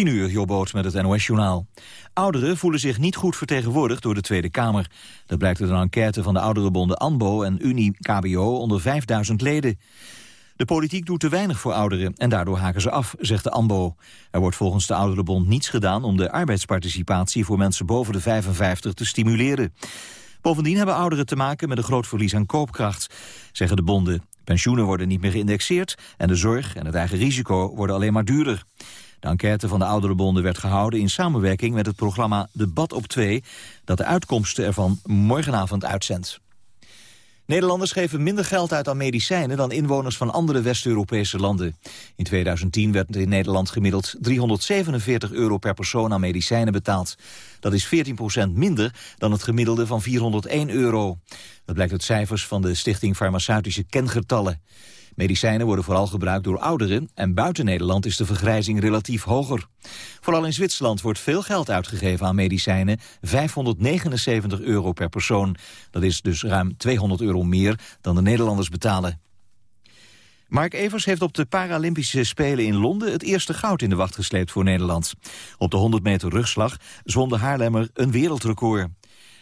10 uur, Jobboot met het NOS-journaal. Ouderen voelen zich niet goed vertegenwoordigd door de Tweede Kamer. Dat blijkt uit een enquête van de ouderenbonden ANBO en Unie-KBO onder 5000 leden. De politiek doet te weinig voor ouderen en daardoor haken ze af, zegt de ANBO. Er wordt volgens de Ouderenbond niets gedaan om de arbeidsparticipatie voor mensen boven de 55 te stimuleren. Bovendien hebben ouderen te maken met een groot verlies aan koopkracht, zeggen de bonden. Pensioenen worden niet meer geïndexeerd en de zorg en het eigen risico worden alleen maar duurder. De enquête van de ouderenbonden werd gehouden in samenwerking met het programma Debat op 2, dat de uitkomsten ervan morgenavond uitzendt. Nederlanders geven minder geld uit aan medicijnen dan inwoners van andere West-Europese landen. In 2010 werd in Nederland gemiddeld 347 euro per persoon aan medicijnen betaald. Dat is 14% minder dan het gemiddelde van 401 euro. Dat blijkt uit cijfers van de Stichting Farmaceutische Kengetallen. Medicijnen worden vooral gebruikt door ouderen en buiten Nederland is de vergrijzing relatief hoger. Vooral in Zwitserland wordt veel geld uitgegeven aan medicijnen, 579 euro per persoon. Dat is dus ruim 200 euro meer dan de Nederlanders betalen. Mark Evers heeft op de Paralympische Spelen in Londen het eerste goud in de wacht gesleept voor Nederland. Op de 100 meter rugslag zwom de Haarlemmer een wereldrecord.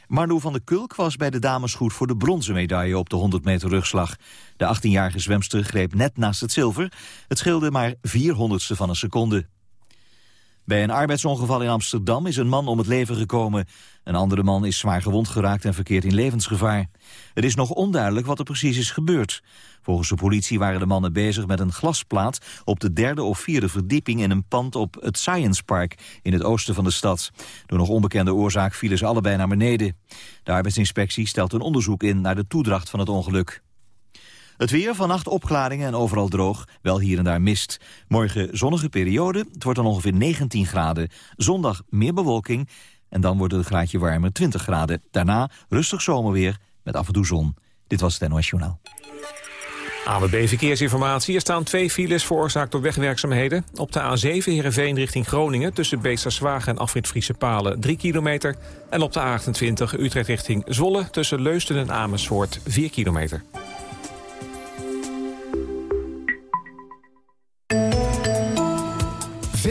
Marno van der Kulk was bij de dames goed voor de bronzen medaille op de 100 meter rugslag. De 18-jarige zwemster greep net naast het zilver. Het scheelde maar 400ste van een seconde. Bij een arbeidsongeval in Amsterdam is een man om het leven gekomen. Een andere man is zwaar gewond geraakt en verkeert in levensgevaar. Het is nog onduidelijk wat er precies is gebeurd. Volgens de politie waren de mannen bezig met een glasplaat... op de derde of vierde verdieping in een pand op het Science Park... in het oosten van de stad. Door nog onbekende oorzaak vielen ze allebei naar beneden. De arbeidsinspectie stelt een onderzoek in naar de toedracht van het ongeluk. Het weer, vannacht opklaringen en overal droog, wel hier en daar mist. Morgen zonnige periode, het wordt dan ongeveer 19 graden. Zondag meer bewolking en dan wordt het een graadje warmer, 20 graden. Daarna rustig zomerweer met af en toe zon. Dit was het NOS Journaal. AWB Verkeersinformatie. Er staan twee files veroorzaakt door wegwerkzaamheden. Op de A7 Heerenveen richting Groningen tussen Beesterswagen en Afrit Friese Palen 3 kilometer. En op de A28 Utrecht richting Zwolle tussen Leusden en Amersfoort 4 kilometer.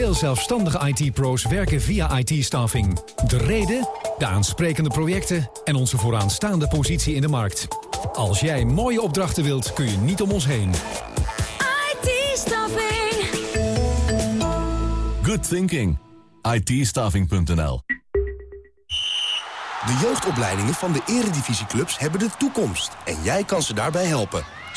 Veel zelfstandige IT-pro's werken via IT-staffing. De reden, de aansprekende projecten en onze vooraanstaande positie in de markt. Als jij mooie opdrachten wilt, kun je niet om ons heen. IT-staffing. Good thinking. it De jeugdopleidingen van de eredivisieclubs hebben de toekomst. En jij kan ze daarbij helpen.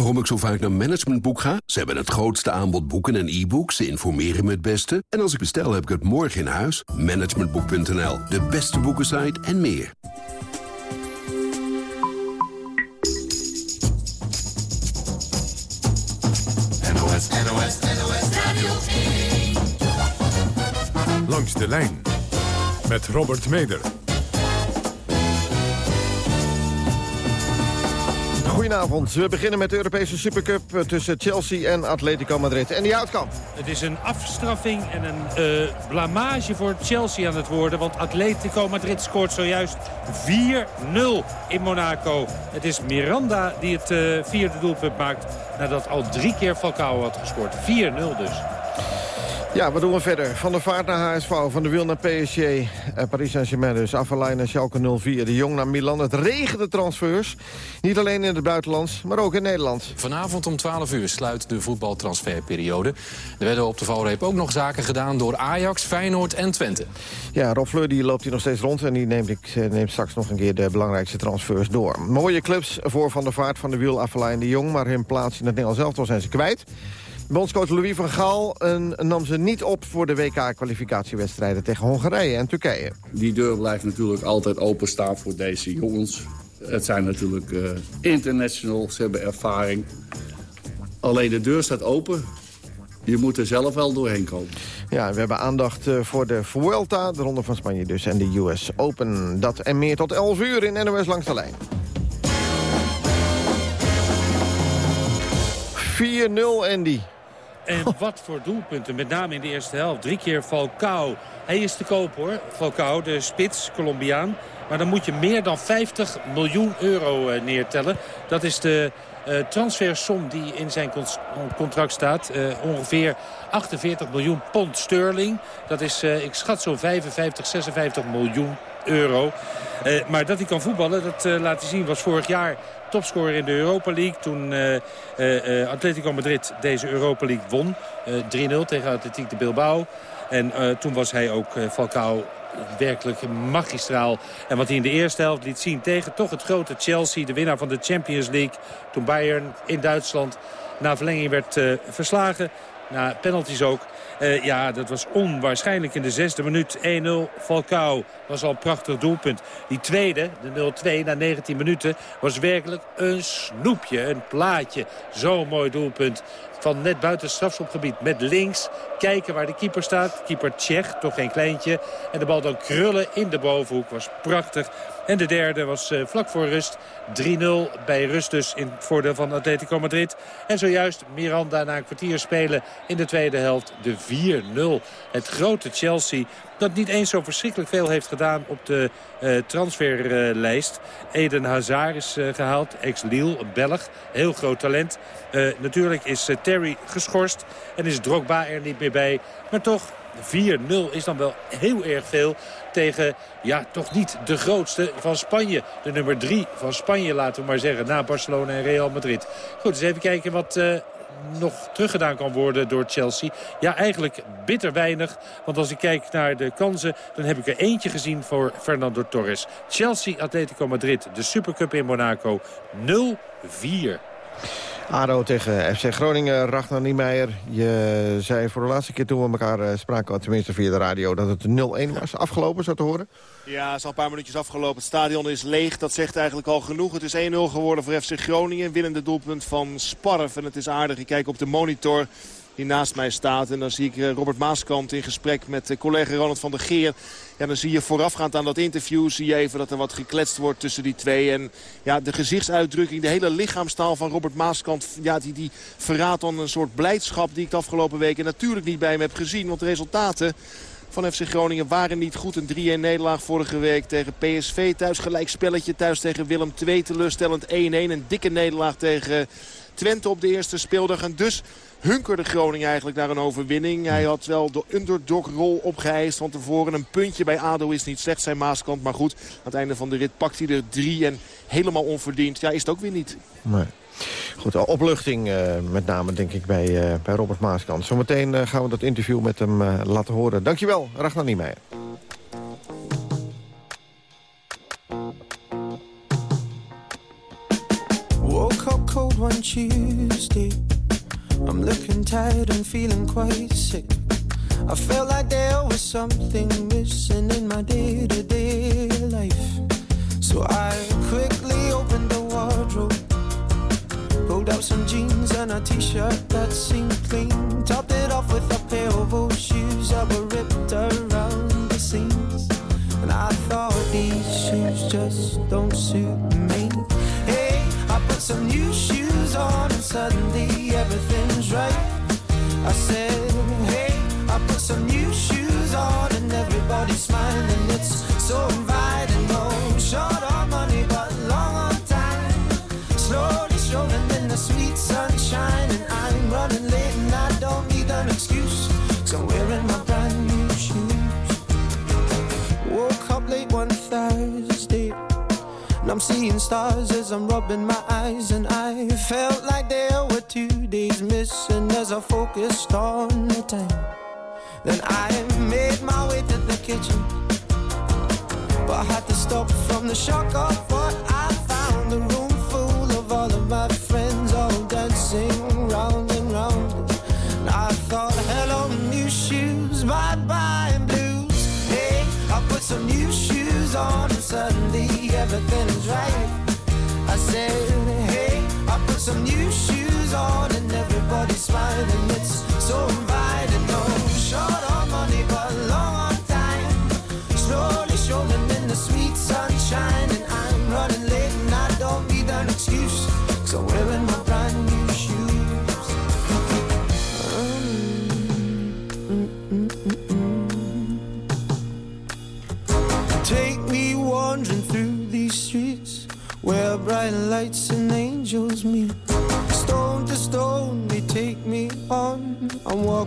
Waarom ik zo vaak naar Managementboek ga? Ze hebben het grootste aanbod boeken en e-books. Ze informeren me het beste. En als ik bestel, heb ik het morgen in huis. Managementboek.nl, de beste boekensite en meer. NOS, NOS, NOS Radio 1. Langs de lijn met Robert Meder. Goedenavond. We beginnen met de Europese Supercup eh, tussen Chelsea en Atletico Madrid. En die Houtkamp. Het is een afstraffing en een uh, blamage voor Chelsea aan het worden. Want Atletico Madrid scoort zojuist 4-0 in Monaco. Het is Miranda die het uh, vierde doelpunt maakt nadat al drie keer Falcao had gescoord. 4-0 dus. Ja, wat doen we verder? Van de vaart naar HSV, van de wil naar PSG, eh, Paris Saint-Germain dus, Affelijn naar Schalke 04, de Jong naar Milan. Het regende transfers, niet alleen in het buitenland, maar ook in Nederland. Vanavond om 12 uur sluit de voetbaltransferperiode. Er werden op de valreep ook nog zaken gedaan door Ajax, Feyenoord en Twente. Ja, Rob Fleur die loopt hier nog steeds rond en die neemt, ik, eh, neemt straks nog een keer de belangrijkste transfers door. Mooie clubs voor Van der Vaart, Van de Wiel, Affelijn, de Jong, maar hun plaats in het Nederlands elftal zijn ze kwijt. Bondscoach Louis van Gaal nam ze niet op voor de WK-kwalificatiewedstrijden tegen Hongarije en Turkije. Die deur blijft natuurlijk altijd openstaan voor deze jongens. Het zijn natuurlijk uh, international, ze hebben ervaring. Alleen de deur staat open. Je moet er zelf wel doorheen komen. Ja, we hebben aandacht eh, voor de Vuelta, de Ronde van Spanje dus... en de US Open. Dat en meer tot 11 uur in NOS Langs de Lijn. 4-0, Andy. En wat voor doelpunten, met name in de eerste helft. Drie keer Falcao. Hij is te koop hoor, Falcao, de spits, Colombiaan. Maar dan moet je meer dan 50 miljoen euro eh, neertellen. Dat is de uh, transfersom die in zijn contract staat. Uh, ongeveer 48 miljoen pond sterling. Dat is, ik schat zo'n 55, 56 miljoen euro. Maar dat hij kan voetballen, dat laat hij zien, was vorig jaar topscorer in de Europa League. Toen Atletico Madrid deze Europa League won. 3-0 tegen Atletiek de Bilbao. En toen was hij ook Falcao werkelijk magistraal. En wat hij in de eerste helft liet zien tegen toch het grote Chelsea... de winnaar van de Champions League. Toen Bayern in Duitsland na verlenging werd verslagen. Na penalties ook. Uh, ja, dat was onwaarschijnlijk in de zesde minuut. 1-0 Falcao was al een prachtig doelpunt. Die tweede, de 0-2 na 19 minuten, was werkelijk een snoepje, een plaatje. Zo'n mooi doelpunt van net buiten het strafschopgebied met links. Kijken waar de keeper staat. Keeper Tsjech, toch geen kleintje. En de bal dan krullen in de bovenhoek. Was prachtig. En de derde was uh, vlak voor rust. 3-0 bij rust dus in het voordeel van Atletico Madrid. En zojuist Miranda na een kwartier spelen in de tweede helft de 4-0. Het grote Chelsea dat niet eens zo verschrikkelijk veel heeft gedaan op de uh, transferlijst. Eden Hazard is uh, gehaald, ex-Lille, Belg, heel groot talent. Uh, natuurlijk is Terry geschorst en is Drogba er niet meer bij. Maar toch, 4-0 is dan wel heel erg veel tegen, ja, toch niet de grootste van Spanje. De nummer 3 van Spanje, laten we maar zeggen, na Barcelona en Real Madrid. Goed, eens even kijken wat nog teruggedaan kan worden door Chelsea. Ja, eigenlijk bitter weinig. Want als ik kijk naar de kansen, dan heb ik er eentje gezien voor Fernando Torres. Chelsea, Atletico Madrid, de Supercup in Monaco 0-4. ADO tegen FC Groningen, Ragnar Niemeyer. Je zei voor de laatste keer toen we elkaar eh, spraken, tenminste via de radio... dat het 0-1 was afgelopen, zo te horen. Ja, is al een paar minuutjes afgelopen. Het stadion is leeg, dat zegt eigenlijk al genoeg. Het is 1-0 geworden voor FC Groningen. Winnende doelpunt van Sparf. En het is aardig, ik kijk op de monitor die naast mij staat. En dan zie ik eh, Robert Maaskant in gesprek met eh, collega Ronald van der Geer. Ja, dan zie je voorafgaand aan dat interview zie je even dat er wat gekletst wordt tussen die twee. En ja, de gezichtsuitdrukking, de hele lichaamstaal van Robert Maaskant... Ja, die, die verraadt dan een soort blijdschap die ik de afgelopen weken natuurlijk niet bij hem heb gezien. Want de resultaten van FC Groningen waren niet goed. Een 3-1 nederlaag vorige week tegen PSV. Thuis gelijk spelletje. Thuis tegen Willem II teleurstellend 1-1. Een dikke nederlaag tegen Twente op de eerste speeldag. En dus hunkerde Groningen eigenlijk naar een overwinning. Hij had wel de underdog-rol opgeëist van tevoren. Een puntje bij ADO is niet slecht zijn Maaskant. Maar goed, aan het einde van de rit pakt hij er drie. En helemaal onverdiend. Ja, is het ook weer niet. Nee. Goed, opluchting uh, met name denk ik bij, uh, bij Robert Maaskant. Zometeen uh, gaan we dat interview met hem laten horen. Dankjewel, Ragnar Niemeyer. Woke up cold one Tuesday I'm looking tired and feeling quite sick I felt like there was something missing in my day-to-day -day life So I quickly opened the wardrobe Out some jeans and a t-shirt that seemed clean Topped it off with a pair of old shoes that were ripped around the seams. And I thought these shoes just don't suit me. Hey, I put some new shoes on and suddenly everything's right. I said, hey, I put some new shoes on and everybody's smiling. It's so inviting, no short on money but long on time. Slowly strolling in the sweet sunshine And I'm running late and I don't need an excuse. Cause I'm wearing my brand new shoes. Woke up late one Thursday And I'm seeing stars as I'm rubbing my eyes And I felt like there were two days missing As I focused on the time. Then I made my way to the kitchen But I had to stop from the shock of what I found suddenly everything's right. I said, hey, I put some new shoes on And everybody's smiling. It's so inviting, no short on money but long on time. Slowly strolling in the sweet sunshine And I'm running late and I don't need an excuse. Cause I'm wearing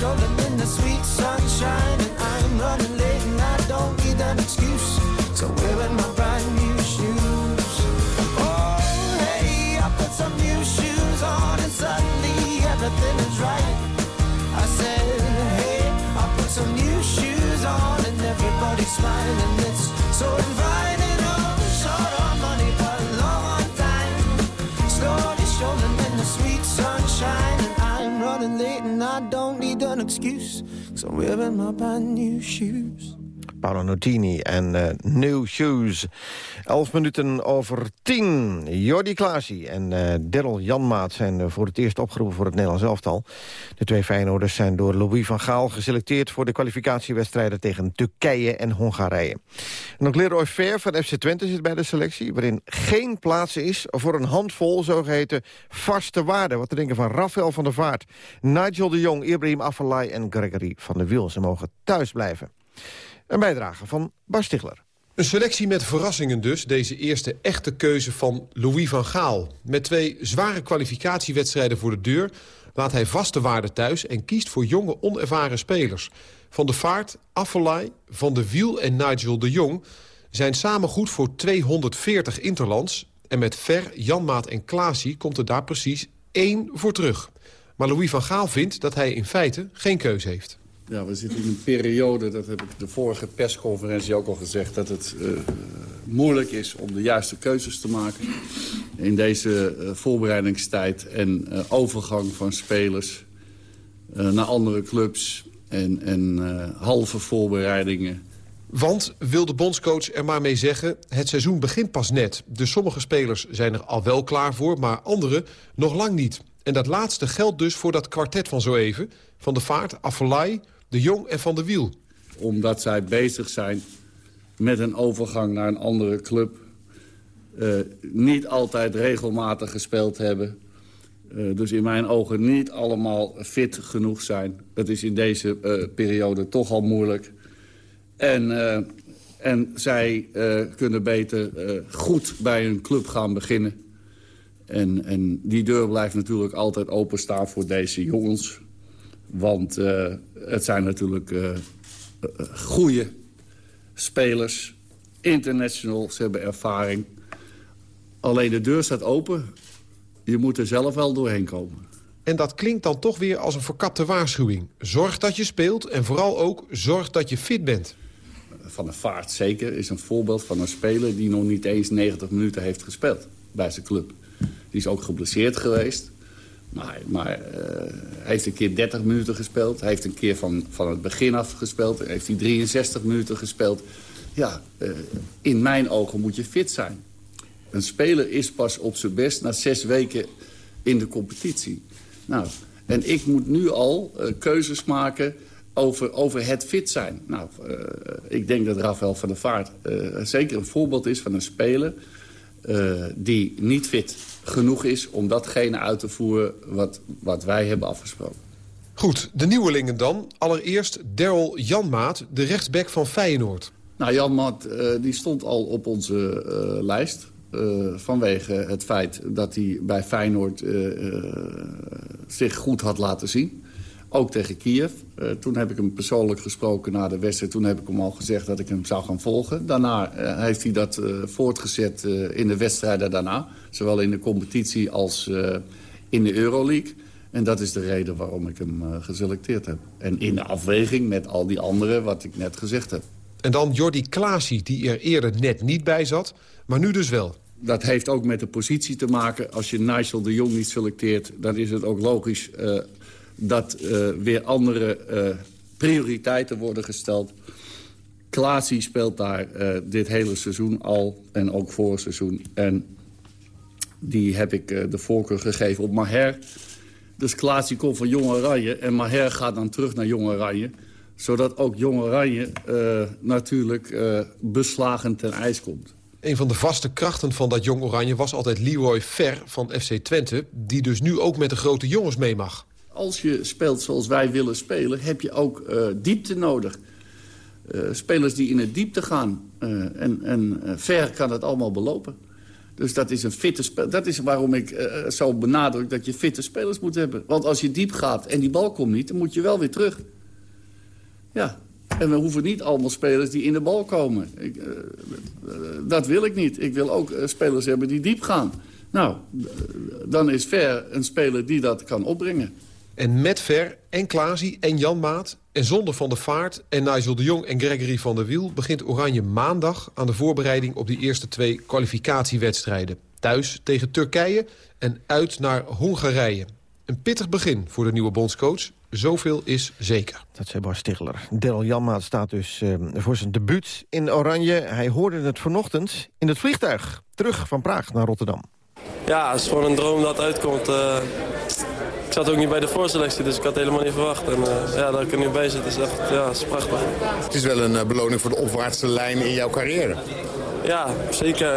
strolling in the sweet sunshine, and I'm running late and I don't need an excuse. So wearing my brand new shoes. Oh, hey, I put some new shoes on and suddenly everything is right. I said, hey, I put some new shoes on and everybody's smiling. It's so inviting. Excuse. So I'm wearing my brand new shoes. Paolo en uh, New Shoes. Elf minuten over tien. Jordi Klaasie en uh, Daryl Janmaat zijn uh, voor het eerst opgeroepen voor het Nederlands elftal. De twee Feyenoorders zijn door Louis van Gaal geselecteerd... voor de kwalificatiewedstrijden tegen Turkije en Hongarije. En ook Leroy Fair van FC Twente zit bij de selectie... waarin geen plaats is voor een handvol zogeheten vaste waarden. Wat te denken van Rafael van der Vaart, Nigel de Jong... Ibrahim Afellay en Gregory van der Wiel. Ze mogen thuis blijven. Een bijdrage van Bas Stigler. Een selectie met verrassingen dus, deze eerste echte keuze van Louis van Gaal. Met twee zware kwalificatiewedstrijden voor de deur... laat hij vaste waarden thuis en kiest voor jonge, onervaren spelers. Van de Vaart, Affelay, Van de Wiel en Nigel de Jong... zijn samen goed voor 240 interlands... en met Ver, Janmaat en Klaasie komt er daar precies één voor terug. Maar Louis van Gaal vindt dat hij in feite geen keuze heeft. Ja, we zitten in een periode, dat heb ik de vorige persconferentie ook al gezegd... dat het uh, moeilijk is om de juiste keuzes te maken. In deze uh, voorbereidingstijd en uh, overgang van spelers naar andere clubs... en, en halve voorbereidingen. Want, wil de bondscoach er maar mee zeggen, het seizoen begint pas net. Dus sommige spelers zijn er al wel klaar voor, maar andere nog lang niet. En dat laatste geldt dus voor dat kwartet van zo even... Van de Vaart, Affelay, de Jong en Van de Wiel. Omdat zij bezig zijn met een overgang naar een andere club. Uh, niet altijd regelmatig gespeeld hebben. Uh, dus in mijn ogen niet allemaal fit genoeg zijn. Dat is in deze uh, periode toch al moeilijk. En, en zij kunnen beter goed bij een club gaan beginnen. En, en die deur blijft natuurlijk altijd openstaan voor deze jongens. Want uh, het zijn natuurlijk uh, goede spelers. International, ze hebben ervaring. Alleen de deur staat open. Je moet er zelf wel doorheen komen. En dat klinkt dan toch weer als een verkapte waarschuwing. Zorg dat je speelt en vooral ook zorg dat je fit bent. Van der Vaart zeker is een voorbeeld van een speler... die nog niet eens 90 minuten heeft gespeeld bij zijn club. Die is ook geblesseerd geweest. Maar, uh, hij heeft een keer 30 minuten gespeeld. Hij heeft een keer van, van het begin af gespeeld. Heeft hij 63 minuten gespeeld. Ja, uh, in mijn ogen moet je fit zijn. Een speler is pas op zijn best na zes weken in de competitie. Nou, en ik moet nu al uh, keuzes maken over, over het fit zijn. Nou, ik denk dat Rafael van der Vaart zeker een voorbeeld is van een speler... die niet fit genoeg is om datgene uit te voeren wat, wat wij hebben afgesproken. Goed, de nieuwelingen dan. Allereerst Daryl Janmaat, de rechtsback van Feyenoord. Nou, Janmaat uh, die stond al op onze uh, lijst. Uh, vanwege het feit dat hij bij Feyenoord zich goed had laten zien. Ook tegen Kiev. Uh, toen heb ik hem persoonlijk gesproken na de wedstrijd. Toen heb ik hem al gezegd dat ik hem zou gaan volgen. Daarna uh, heeft hij dat uh, voortgezet in de wedstrijden daarna. Zowel in de competitie als in de Euroleague. En dat is de reden waarom ik hem geselecteerd heb. En in de afweging met al die anderen wat ik net gezegd heb. En dan Jordi Klaasie, die er eerder net niet bij zat, maar nu dus wel. Dat heeft ook met de positie te maken. Als je Nigel de Jong niet selecteert, dan is het ook logisch dat uh, weer andere uh, prioriteiten worden gesteld. Klaasie speelt daar uh, dit hele seizoen al en ook vorig seizoen. En die heb ik de voorkeur gegeven op Maher. Dus Klaas komt van Jong Oranje en Maher gaat dan terug naar Jong Oranje zodat ook Jong Oranje natuurlijk beslagen ten ijs komt. Een van de vaste krachten van dat Jong Oranje was altijd Leroy Ver van FC Twente... die dus nu ook met de grote jongens mee mag. Als je speelt zoals wij willen spelen, heb je ook uh, diepte nodig. spelers die in het diepte gaan. en en Ver kan het allemaal belopen. Dus dat is een fitte speler. Dat is waarom ik zo benadruk dat je fitte spelers moet hebben. Want als je diep gaat en die bal komt niet, dan moet je wel weer terug. Ja, en we hoeven niet allemaal spelers die in de bal komen. Ik, dat wil ik niet. Ik wil ook spelers hebben die diep gaan. Nou, dan is Ver een speler die dat kan opbrengen. En met Ver en Klaasie en Jan Maat en zonder Van der Vaart... en Nigel de Jong en Gregory van der Wiel... begint Oranje maandag aan de voorbereiding op die eerste twee kwalificatiewedstrijden. Thuis tegen Turkije en uit naar Hongarije. Een pittig begin voor de nieuwe bondscoach. Zoveel is zeker. Dat zei Bas Stigler. Daryl Janmaat staat dus uh, voor zijn debuut in Oranje. Hij hoorde het vanochtend in het vliegtuig. Terug van Praag naar Rotterdam. Ja, het is gewoon een droom dat uitkomt. Uh, ik zat ook niet bij de voorselectie, dus ik had helemaal niet verwacht. En uh, ja, dat ik er nu bij zit is echt ja, is prachtig. Het is wel een beloning voor de opwaartse lijn in jouw carrière. Ja, zeker.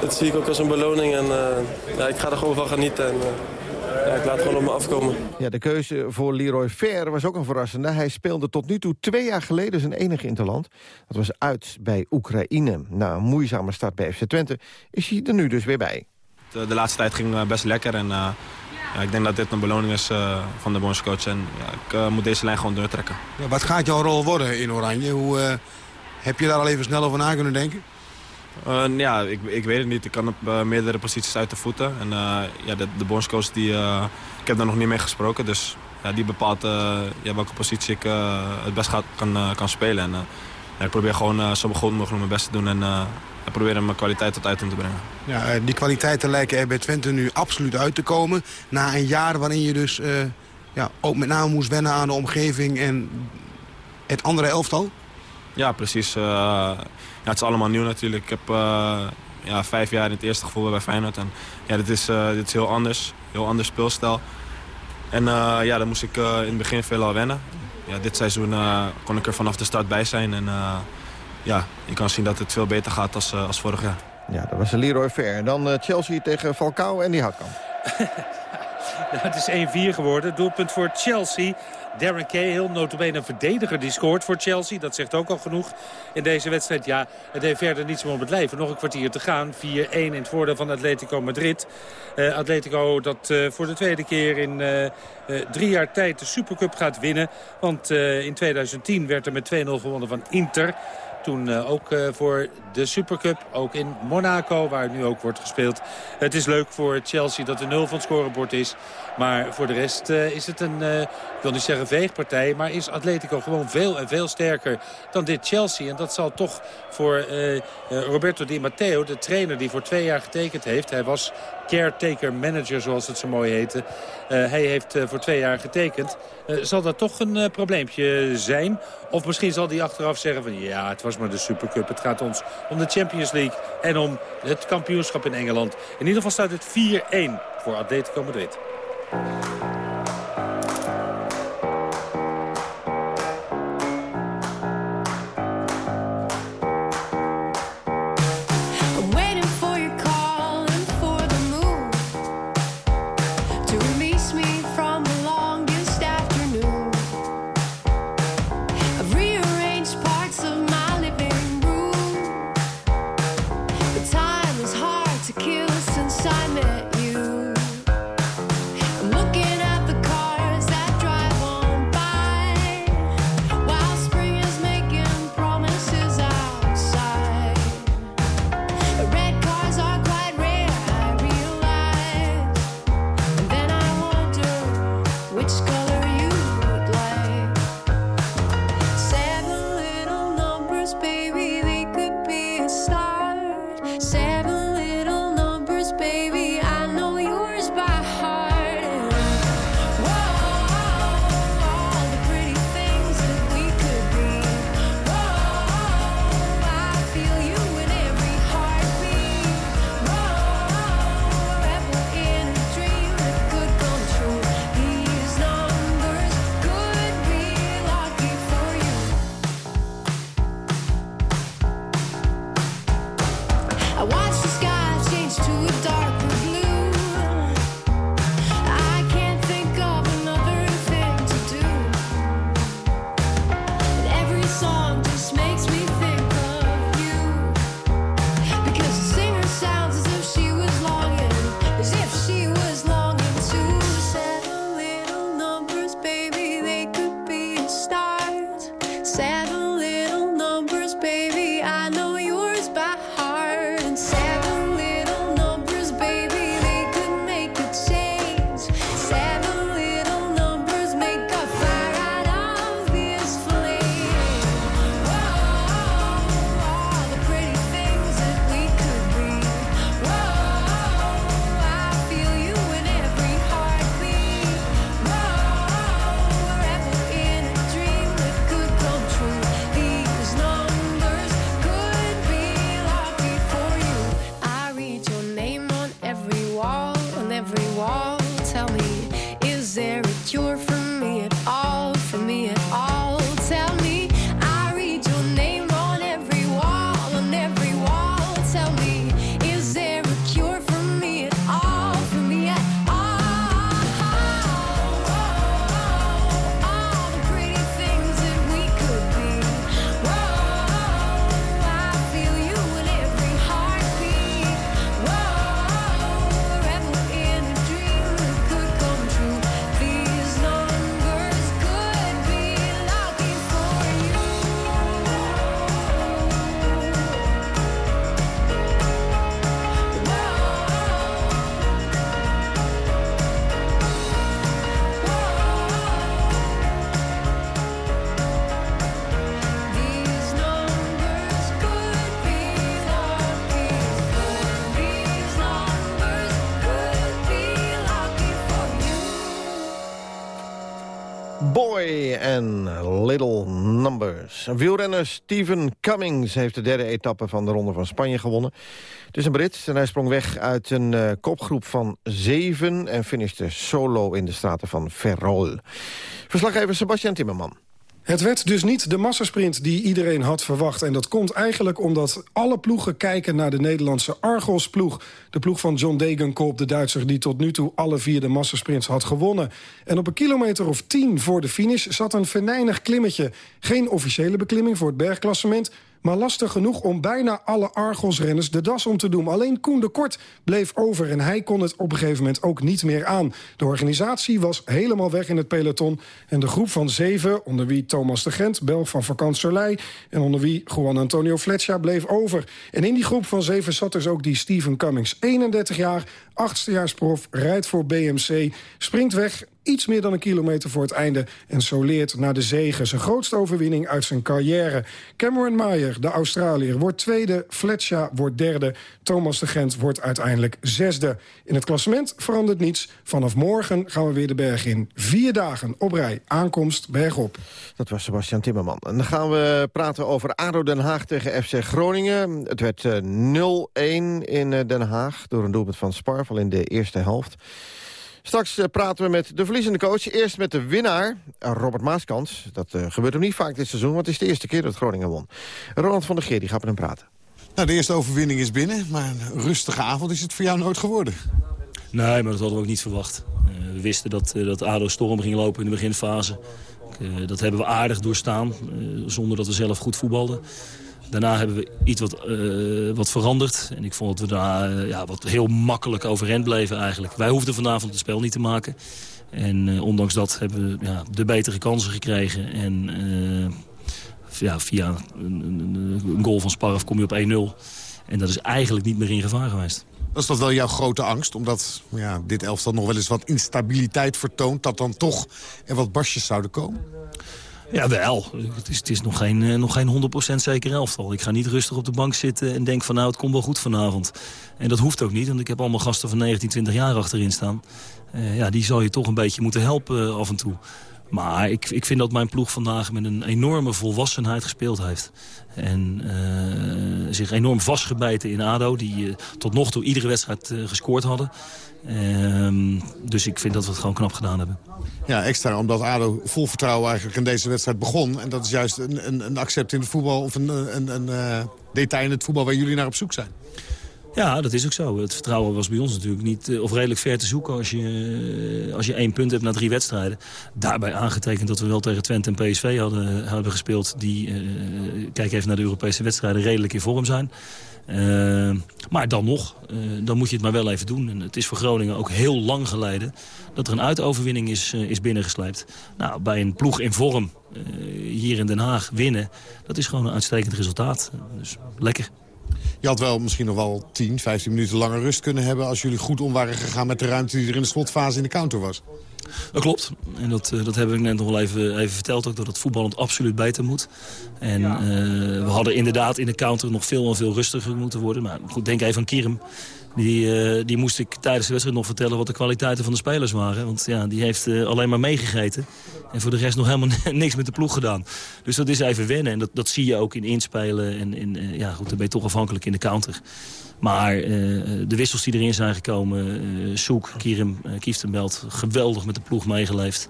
dat zie ik ook als een beloning. En ja, ik ga er gewoon van genieten. En, ja, ik laat gewoon op me afkomen. Ja, de keuze voor Leroy Fair was ook een verrassende. Hij speelde tot nu toe twee jaar geleden zijn enige interland. Dat was uit bij Oekraïne. Na een moeizame start bij FC Twente is hij er nu dus weer bij. De, de laatste tijd ging best lekker en uh, ja, ik denk dat dit een beloning is van de bondscoach. En ja, ik moet deze lijn gewoon doortrekken. Ja, wat gaat jouw rol worden in Oranje? Hoe, heb je daar al even snel over na kunnen denken? Uh, ja, ik, ik weet het niet. Ik kan op uh, meerdere posities uit de voeten. En uh, ja, de, de bondscoach, die, ik heb daar nog niet mee gesproken. Dus ja, die bepaalt ja, welke positie ik het best gaat, kan, kan spelen. En, ik probeer gewoon zo goed mogelijk mijn best te doen. En ik probeer mijn kwaliteit tot uiting te brengen. Ja, die kwaliteiten lijken er bij Twente nu absoluut uit te komen. Na een jaar waarin je dus ja, ook met name moest wennen aan de omgeving en het andere elftal. Ja, precies. Uh, ja, het is allemaal nieuw natuurlijk. Ik heb uh, ja, vijf jaar in het eerste gevoel bij Feyenoord. En ja, dit is, dit is heel anders. Heel anders speelstijl. En ja, daar moest ik in het begin veel al wennen. Ja, dit seizoen kon ik er vanaf de start bij zijn. En ja, je kan zien dat het veel beter gaat als, als vorig jaar. Ja, dat was Leroy Fair. En dan Chelsea tegen Falcao en die houtkamp. ja, het is 1-4 geworden. Doelpunt voor Chelsea. Darren Cahill, notabene een verdediger die scoort voor Chelsea. Dat zegt ook al genoeg in deze wedstrijd. Ja, het heeft verder niets meer om het lijf. Nog een kwartier te gaan. 4-1 in het voordeel van Atletico Madrid. Uh, Atletico dat uh, voor de tweede keer in uh, drie jaar tijd de Supercup gaat winnen. Want in 2010 werd er met 2-0 gewonnen van Inter. Toen uh, ook uh, voor de Supercup, ook in Monaco, waar het nu ook wordt gespeeld. Het is leuk voor Chelsea dat de nul van het scorebord is. Maar voor de rest uh, is het een, ik wil niet zeggen veegpartij... maar is Atletico gewoon veel en veel sterker dan dit Chelsea. En dat zal toch voor Roberto Di Matteo, de trainer die voor twee jaar getekend heeft... hij was caretaker manager, zoals het zo mooi heette. hij heeft voor twee jaar getekend. zal dat toch een probleempje zijn? Of misschien zal hij achteraf zeggen van ja, het was maar de Supercup. Het gaat ons om de Champions League en om het kampioenschap in Engeland. In ieder geval staat het 4-1 voor Atletico Madrid. Boy en Little Numbers. Wielrenner Steven Cummings heeft de derde etappe van de Ronde van Spanje gewonnen. Het is een Brit en hij sprong weg uit een uh, kopgroep van zeven... en finishte solo in de straten van Ferrol. Verslaggever Sebastian Timmerman. Het werd dus niet de massasprint die iedereen had verwacht. En dat komt eigenlijk omdat alle ploegen kijken naar de Nederlandse Argos-ploeg. De ploeg van John Degenkolb, de Duitser die tot nu toe alle vier de massasprints had gewonnen. En op een kilometer of tien voor de finish zat een venijnig klimmetje. Geen officiële beklimming voor het bergklassement maar lastig genoeg om bijna alle Argos-renners de das om te doen. Alleen Koen de Kort bleef over en hij kon het op een gegeven moment ook niet meer aan. De organisatie was helemaal weg in het peloton. En de groep van zeven, onder wie Thomas de Gent, Belg van Vakant en onder wie Juan Antonio Fletcher, bleef over. En in die groep van zeven zat dus ook die Steven Cummings. 31 jaar, achtstejaarsprof, rijdt voor BMC, springt weg iets meer dan een kilometer voor het einde... en soleert naar de zegen. Zijn grootste overwinning uit zijn carrière. Cameron Mayer, de Australiër, wordt tweede. Fletcher wordt derde. Thomas de Gent wordt uiteindelijk zesde. In het klassement verandert niets. Vanaf morgen gaan we weer de berg in. Vier dagen op rij. Aankomst bergop. Dat was Sebastian Timmerman. En dan gaan we praten over ADO Den Haag tegen FC Groningen. Het werd 0-1 eh, in eh, Den Haag door een doelpunt van Sparvel in de eerste helft. Straks eh, praten we met de verliezende coach. Eerst met de winnaar, Robert Maaskans. Dat uh, gebeurt hem niet vaak dit seizoen, want het is de eerste keer dat Groningen won. Roland van der Geer, die gaat met hem praten. Nou, de eerste overwinning is binnen, maar een rustige avond is het voor jou nooit geworden. Nee, maar dat hadden we ook niet verwacht. Uh, we wisten dat, uh, dat ADO storm ging lopen in de beginfase. Uh, dat hebben we aardig doorstaan, zonder dat we zelf goed voetbalden. Daarna hebben we iets wat, uh, wat veranderd. En ik vond dat we daar uh, ja, wat heel makkelijk overeind bleven eigenlijk. Wij hoefden vanavond het spel niet te maken. En uh, ondanks dat hebben we ja, de betere kansen gekregen. En ja, via een, een, een, goal van Sparf kom je op 1-0. En dat is eigenlijk niet meer in gevaar geweest. Was dat wel jouw grote angst? Omdat ja, dit elftal nog wel eens wat instabiliteit vertoont... dat dan toch er wat basjes zouden komen? Ja, wel. Het is, het is nog geen, uh, nog geen 100% zeker elftal. Ik ga niet rustig op de bank zitten en denk van nou, het komt wel goed vanavond. En dat hoeft ook niet, want ik heb allemaal gasten van 19, 20 jaar achterin staan. Uh, ja, die zal je toch een beetje moeten helpen uh, af en toe. Maar ik, ik vind dat mijn ploeg vandaag met een enorme volwassenheid gespeeld heeft. En zich enorm vastgebijten in ADO, die tot nog toe iedere wedstrijd gescoord hadden. Um, dus ik vind dat we het gewoon knap gedaan hebben. Ja, extra omdat ADO vol vertrouwen eigenlijk in deze wedstrijd begon. En dat is juist een, een, een accept in het voetbal of een, een, een uh, detail in het voetbal waar jullie naar op zoek zijn. Ja, dat is ook zo. Het vertrouwen was bij ons natuurlijk niet, uh, of redelijk ver te zoeken als je, uh, als je één punt hebt na drie wedstrijden. Daarbij aangetekend dat we wel tegen Twente en PSV hadden, hadden gespeeld. Die, uh, kijk even naar de Europese wedstrijden, redelijk in vorm zijn. Uh, maar dan nog, uh, dan moet je het maar wel even doen. En het is voor Groningen ook heel lang geleden dat er een uitoverwinning is, uh, is binnengeslijpt. Nou, bij een ploeg in vorm hier in Den Haag winnen, dat is gewoon een uitstekend resultaat. Dus lekker. Je had wel misschien nog wel 10, 15 minuten langer rust kunnen hebben... als jullie goed om waren gegaan met de ruimte die er in de slotfase in de counter was. Dat klopt. En dat, dat heb ik net nog wel even, even verteld. Ook dat het voetballend absoluut beter moet. En uh, we hadden inderdaad in de counter nog veel en veel rustiger moeten worden. Maar goed, denk even aan Kierum. Die, uh, die moest ik tijdens de wedstrijd nog vertellen wat de kwaliteiten van de spelers waren. Want ja, die heeft uh, alleen maar meegegeten. En voor de rest nog helemaal niks met de ploeg gedaan. Dus dat is even wennen. En dat, dat zie je ook in inspelen. En in, uh, ja, goed, dan ben je toch afhankelijk in de counter. Maar de wissels die erin zijn gekomen, Soek, Kierum, uh, Kieftenbelt, geweldig met de ploeg meegeleefd.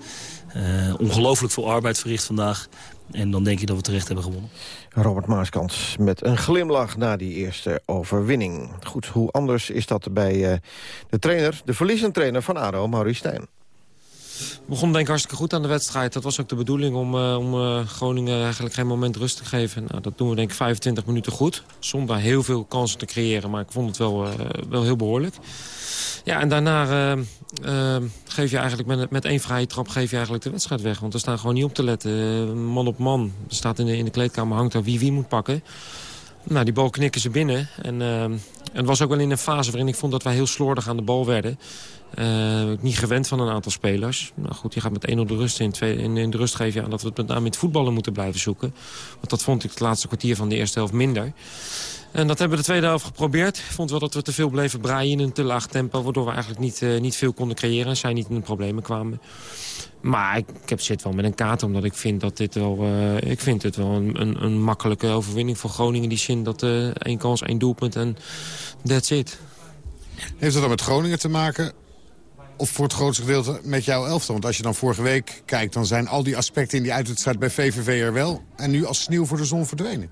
Ongelooflijk veel arbeid verricht vandaag. En dan denk je dat we terecht hebben gewonnen. Robert Maaskans met een glimlach na die eerste overwinning. Goed, hoe anders is dat bij de trainer, de verliezende trainer van ADO, Maurice Stijn. We begonnen denk ik hartstikke goed aan de wedstrijd. Dat was ook de bedoeling om, uh, om uh, Groningen eigenlijk geen moment rust te geven. Nou, dat doen we denk ik 25 minuten goed. Zonder heel veel kansen te creëren, maar ik vond het wel, uh, wel heel behoorlijk. Ja, en daarna geef je eigenlijk met, met één vrije trap geef je eigenlijk de wedstrijd weg. Want we staan gewoon niet op te letten. Man op man. Er staat in de, in de kleedkamer hangt daar wie wie moet pakken. Nou, die bal knikken ze binnen. En, en het was ook wel in een fase waarin ik vond dat wij heel slordig aan de bal werden. Uh, niet gewend van een aantal spelers. Nou goed, je gaat met 1-0 de rust in. Twee, in. De rust geef je aan dat we het met name het voetballen moeten blijven zoeken. Want dat vond ik het laatste kwartier van de eerste helft minder. En dat hebben we de tweede helft geprobeerd. Ik vond wel dat we te veel bleven braaien in een te laag tempo... waardoor we eigenlijk niet, uh, niet veel konden creëren en zij niet in de problemen kwamen. Maar ik, heb, zit wel met een kaart omdat ik vind dat dit wel... Uh, ik vind het wel een, een, een, makkelijke overwinning voor Groningen. In die zin dat één kans, één doelpunt en that's it. Heeft dat dan met Groningen te maken? Of voor het grootste gedeelte met jouw elftal? Want als je dan vorige week kijkt... dan zijn al die aspecten in die uitwedstrijd bij VVV er wel. En nu als sneeuw voor de zon verdwenen.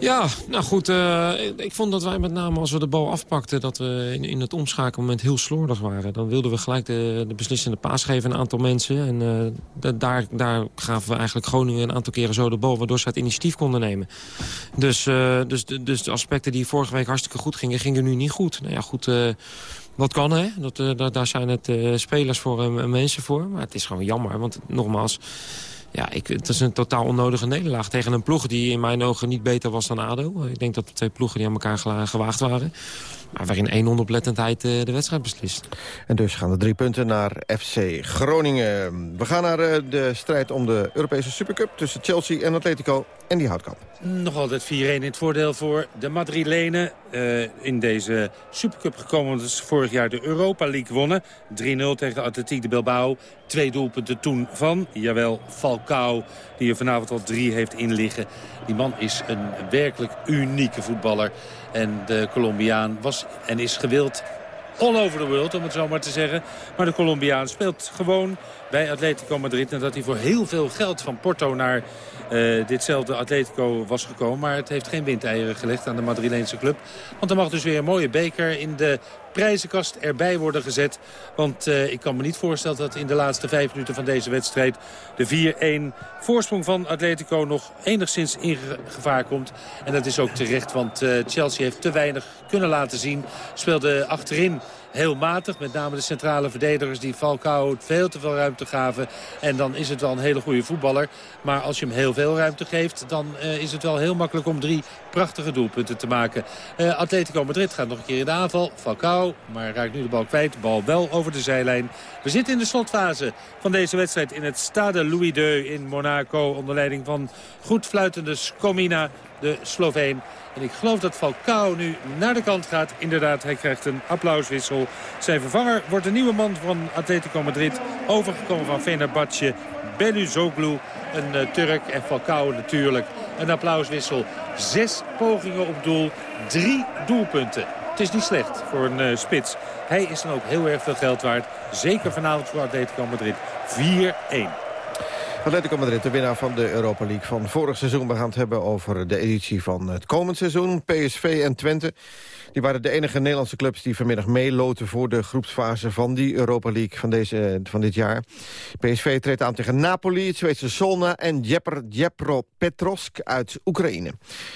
Ja, nou goed. Uh, ik vond dat wij met name als we de bal afpakten... dat we in, in het omschakelmoment heel slordig waren. Dan wilden we gelijk de, de beslissende paas geven aan een aantal mensen. En uh, daar, daar gaven we eigenlijk Groningen een aantal keren zo de bal... waardoor ze het initiatief konden nemen. Dus, uh, dus, dus de aspecten die vorige week hartstikke goed gingen... gingen nu niet goed. Nou ja, goed... Dat kan, hè. Dat, daar zijn het spelers voor en mensen voor. Maar het is gewoon jammer, want nogmaals... Ja, ik, het is een totaal onnodige nederlaag tegen een ploeg die in mijn ogen niet beter was dan ADO. Ik denk dat de twee ploegen die aan elkaar gewaagd waren. Maar waarin één onoplettendheid eh, de wedstrijd beslist. En dus gaan de drie punten naar FC Groningen. We gaan naar eh, de strijd om de Europese Supercup tussen Chelsea en Atletico. En die houdt Nog altijd 4-1 in het voordeel voor de Madrilenen. Uh, in deze Supercup gekomen omdat ze vorig jaar de Europa League wonnen. 3-0 tegen de Atletiek de Bilbao. Twee doelpunten toen van, jawel, Falcao, die er vanavond al drie heeft inliggen. Die man is een werkelijk unieke voetballer. En de Colombiaan was en is gewild all over the world, om het zo maar te zeggen. Maar de Colombiaan speelt gewoon bij Atletico Madrid. Nadat hij voor heel veel geld van Porto naar uh, ditzelfde Atletico was gekomen. Maar het heeft geen windeieren gelegd aan de Madrileense club. Want er mag dus weer een mooie beker in de prijzenkast erbij worden gezet. Want uh, ik kan me niet voorstellen dat in de laatste vijf minuten van deze wedstrijd... de 4-1 voorsprong van Atletico nog enigszins in gevaar komt. En dat is ook terecht, want uh, Chelsea heeft te weinig kunnen laten zien. Speelde achterin heel matig. Met name de centrale verdedigers die Falcao veel te veel ruimte gaven. En dan is het wel een hele goede voetballer. Maar als je hem heel veel ruimte geeft, dan uh, is het wel heel makkelijk om drie prachtige doelpunten te maken. Uh, Atletico Madrid gaat nog een keer in de aanval. Falcao, maar raakt nu de bal kwijt. De bal wel over de zijlijn. We zitten in de slotfase van deze wedstrijd in het Stade Louis II in Monaco. Onder leiding van goed fluitende Scomina, de Sloveen. En ik geloof dat Falcao nu naar de kant gaat. Inderdaad, hij krijgt een applauswissel. Zijn vervanger wordt de nieuwe man van Atletico Madrid. Overgekomen van Fenerbahce, Beluzoglu. Een uh, Turk en Falcao natuurlijk. Een applauswissel. Zes pogingen op doel. Drie doelpunten. Het is niet slecht voor een uh, spits. Hij is dan ook heel erg veel geld waard. Zeker vanavond voor Atletico Madrid. 4-1. Atletico Madrid, de winnaar van de Europa League van vorig seizoen. We gaan het hebben over de editie van het komend seizoen. PSV en Twente die waren de enige Nederlandse clubs die vanmiddag meeloten... voor de groepsfase van die Europa League van, deze, van dit jaar. PSV treedt aan tegen Napoli, het Zweedse Solna... en Djepr Petrosk uit Oekraïne.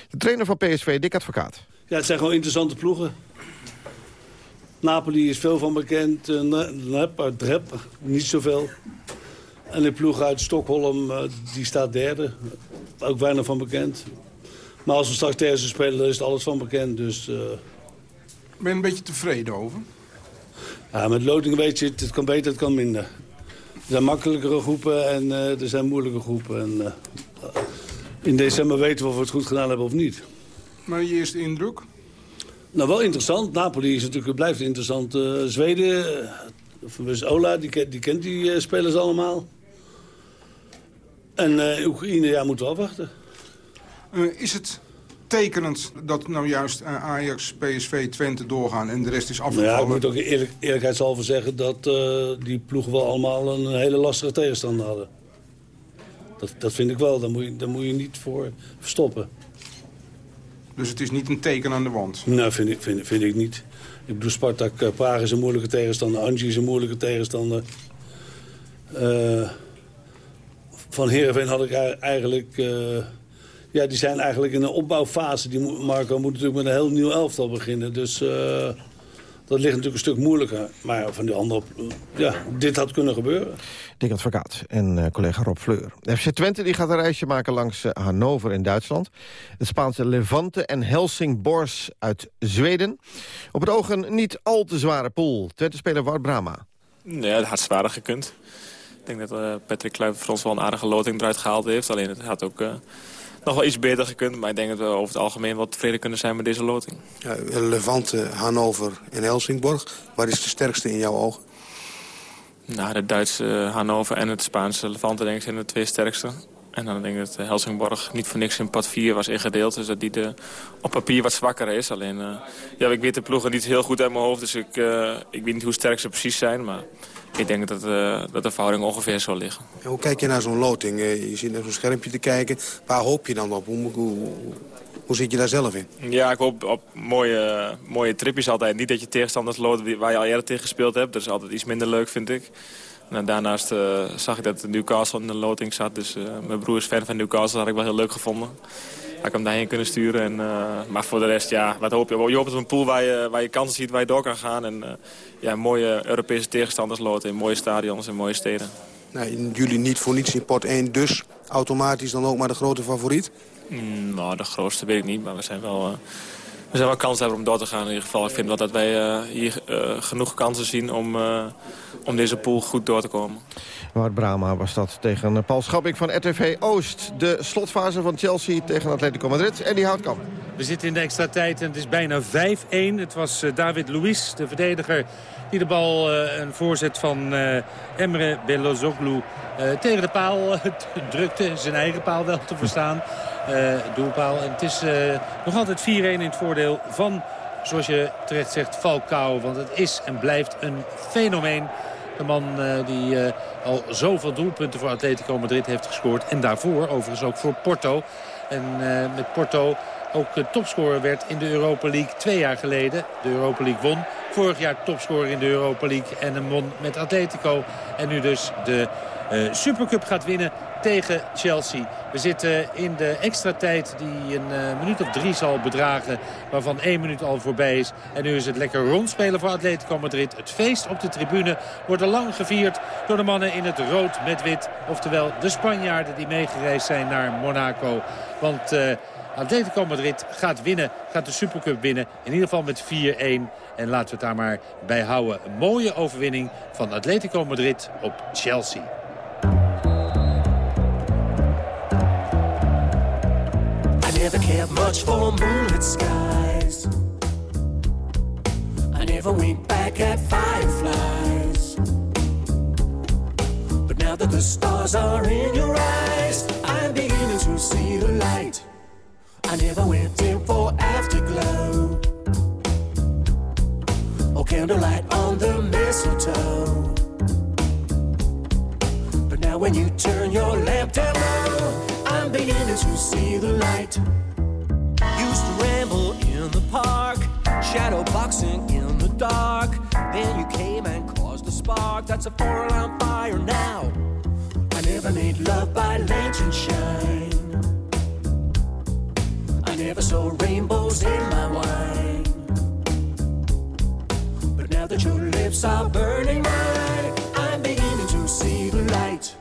De trainer van PSV, Dick Advocaat. Ja, het zijn gewoon interessante ploegen. Napoli is veel van bekend. Nep, Drep, niet zoveel. En de ploeg uit Stockholm, eh, die staat derde. Ook weinig van bekend. Maar als we straks tegen ze spelen, is alles van bekend. Dus, uh... Ben je een beetje tevreden over? Ja, met loting weet je, het kan beter, het kan minder. Er zijn makkelijkere groepen en uh, er zijn moeilijke groepen. En, uh, in december weten we of we het goed gedaan hebben of niet. Maar je eerste indruk? Nou, wel interessant. Napoli is natuurlijk, blijft interessant. Zweden, Ola, die, die kent die spelers allemaal. En uh, Oekraïne, ja, moeten we afwachten. Uh, is het tekenend dat nou juist uh, Ajax, PSV, Twente doorgaan en de rest is afgevallen? Nou ja, ik moet ook eerlijk, eerlijkheidshalve zeggen dat uh, die ploegen wel allemaal een hele lastige tegenstander hadden. Dat, dat vind ik wel, daar moet, je, daar moet je niet voor stoppen. Dus het is niet een teken aan de wand? Nou, vind ik, vind, vind ik niet. Ik bedoel, Spartak Praag is een moeilijke tegenstander, Angie is een moeilijke tegenstander. Uh, van Heerenveen had ik eigenlijk... Uh, ja, die zijn eigenlijk in een opbouwfase. Die Marco moet natuurlijk met een heel nieuw elftal beginnen. Dus uh, dat ligt natuurlijk een stuk moeilijker. Maar van die andere... ja, dit had kunnen gebeuren. Dick Advocaat en uh, collega Rob Fleur. FC Twente die gaat een reisje maken langs uh, Hannover in Duitsland. Het Spaanse Levante en Helsingborgs uit Zweden. Op het oog een niet al te zware pool. Twente-speler Wart Brama. Nee, dat had zwaarder gekund. Ik denk dat uh, Patrick Kluivert voor ons wel een aardige loting eruit gehaald heeft. Alleen het had ook uh, nog wel iets beter gekund. Maar ik denk dat we over het algemeen wat tevreden kunnen zijn met deze loting. Ja, Levante, Hannover en Helsingborg. Waar is de sterkste in jouw ogen? Nou, de Duitse Hannover en het Spaanse Levante denk ik zijn de twee sterkste. En dan denk ik dat Helsingborg niet voor niks in pad 4 was ingedeeld. Dus dat die de, op papier wat zwakker is. Alleen, uh, ja, ik weet de ploegen niet heel goed uit mijn hoofd. Dus ik, uh, ik weet niet hoe sterk ze precies zijn. Maar ik denk dat, uh, dat de verhouding ongeveer zal liggen. Hoe kijk je naar zo'n loting? je zit naar zo'n schermpje te kijken. Waar hoop je dan op? Hoe, hoe, hoe zit je daar zelf in? Ja, ik hoop op mooie, mooie tripjes altijd. Niet dat je tegenstanders loopt waar je al eerder tegen gespeeld hebt. Dat is altijd iets minder leuk, vind ik. En daarnaast uh, zag ik dat Newcastle in de loting zat. Dus uh, mijn broer is fan van Newcastle. Dat had ik wel heel leuk gevonden. Had ik hem daarheen kunnen sturen. En, uh, maar voor de rest, ja, wat hoop je? Je hoopt op een pool waar je, waar je kansen ziet, waar je door kan gaan. En ja, mooie Europese tegenstanders loten in mooie stadions en mooie steden. Nou, jullie niet voor niets in pot 1, dus automatisch dan ook maar de grote favoriet? Mm, nou, de grootste weet ik niet, maar we zijn wel... We zijn wel kans hebben om door te gaan in ieder geval. Ik vind wel dat wij uh, hier uh, genoeg kansen zien om, om deze pool goed door te komen. Wout Brama was dat tegen Paul Schapping van RTV Oost. De slotfase van Chelsea tegen Atletico Madrid. En die houdt kamp. We zitten in de extra tijd en het is bijna 5-1. Het was David Luiz, de verdediger, die de bal een voorzet van Emre Belozoglu tegen de paal drukte. Zijn eigen paal wel te verstaan. Doelpaal. En het is nog altijd 4-1 in het voordeel van, zoals je terecht zegt, Falcao. Want het is en blijft een fenomeen. De man uh, die al zoveel doelpunten voor Atletico Madrid heeft gescoord. En daarvoor overigens ook voor Porto. En met Porto ook topscorer werd in de Europa League twee jaar geleden. De Europa League won. Vorig jaar topscorer in de Europa League en een won met Atletico. En nu dus de Supercup gaat winnen tegen Chelsea. We zitten in de extra tijd die een uh, minuut of drie zal bedragen. Waarvan één minuut al voorbij is. En nu is het lekker rondspelen voor Atletico Madrid. Het feest op de tribune wordt al lang gevierd door de mannen in het rood met wit. Oftewel de Spanjaarden die meegereisd zijn naar Monaco. Want uh, Atletico Madrid gaat winnen, gaat de Supercup winnen. In ieder geval met 4-1. En laten we het daar maar bij houden. Een mooie overwinning van Atletico Madrid op Chelsea. Never cared much for moonlit skies. I never winked back at fireflies. But now that the stars are in your eyes, I'm beginning to see the light. I never went in for afterglow. Or candlelight on the mistletoe. But now when you turn your lamp down low, I'm beginning to see the light. Used to ramble in the park, shadow boxing in the dark. Then you came and caused a spark. That's a four alarm fire now. I never made love by lantern shine. I never saw rainbows in my wine. But now that your lips are burning mine, I'm beginning to see the light.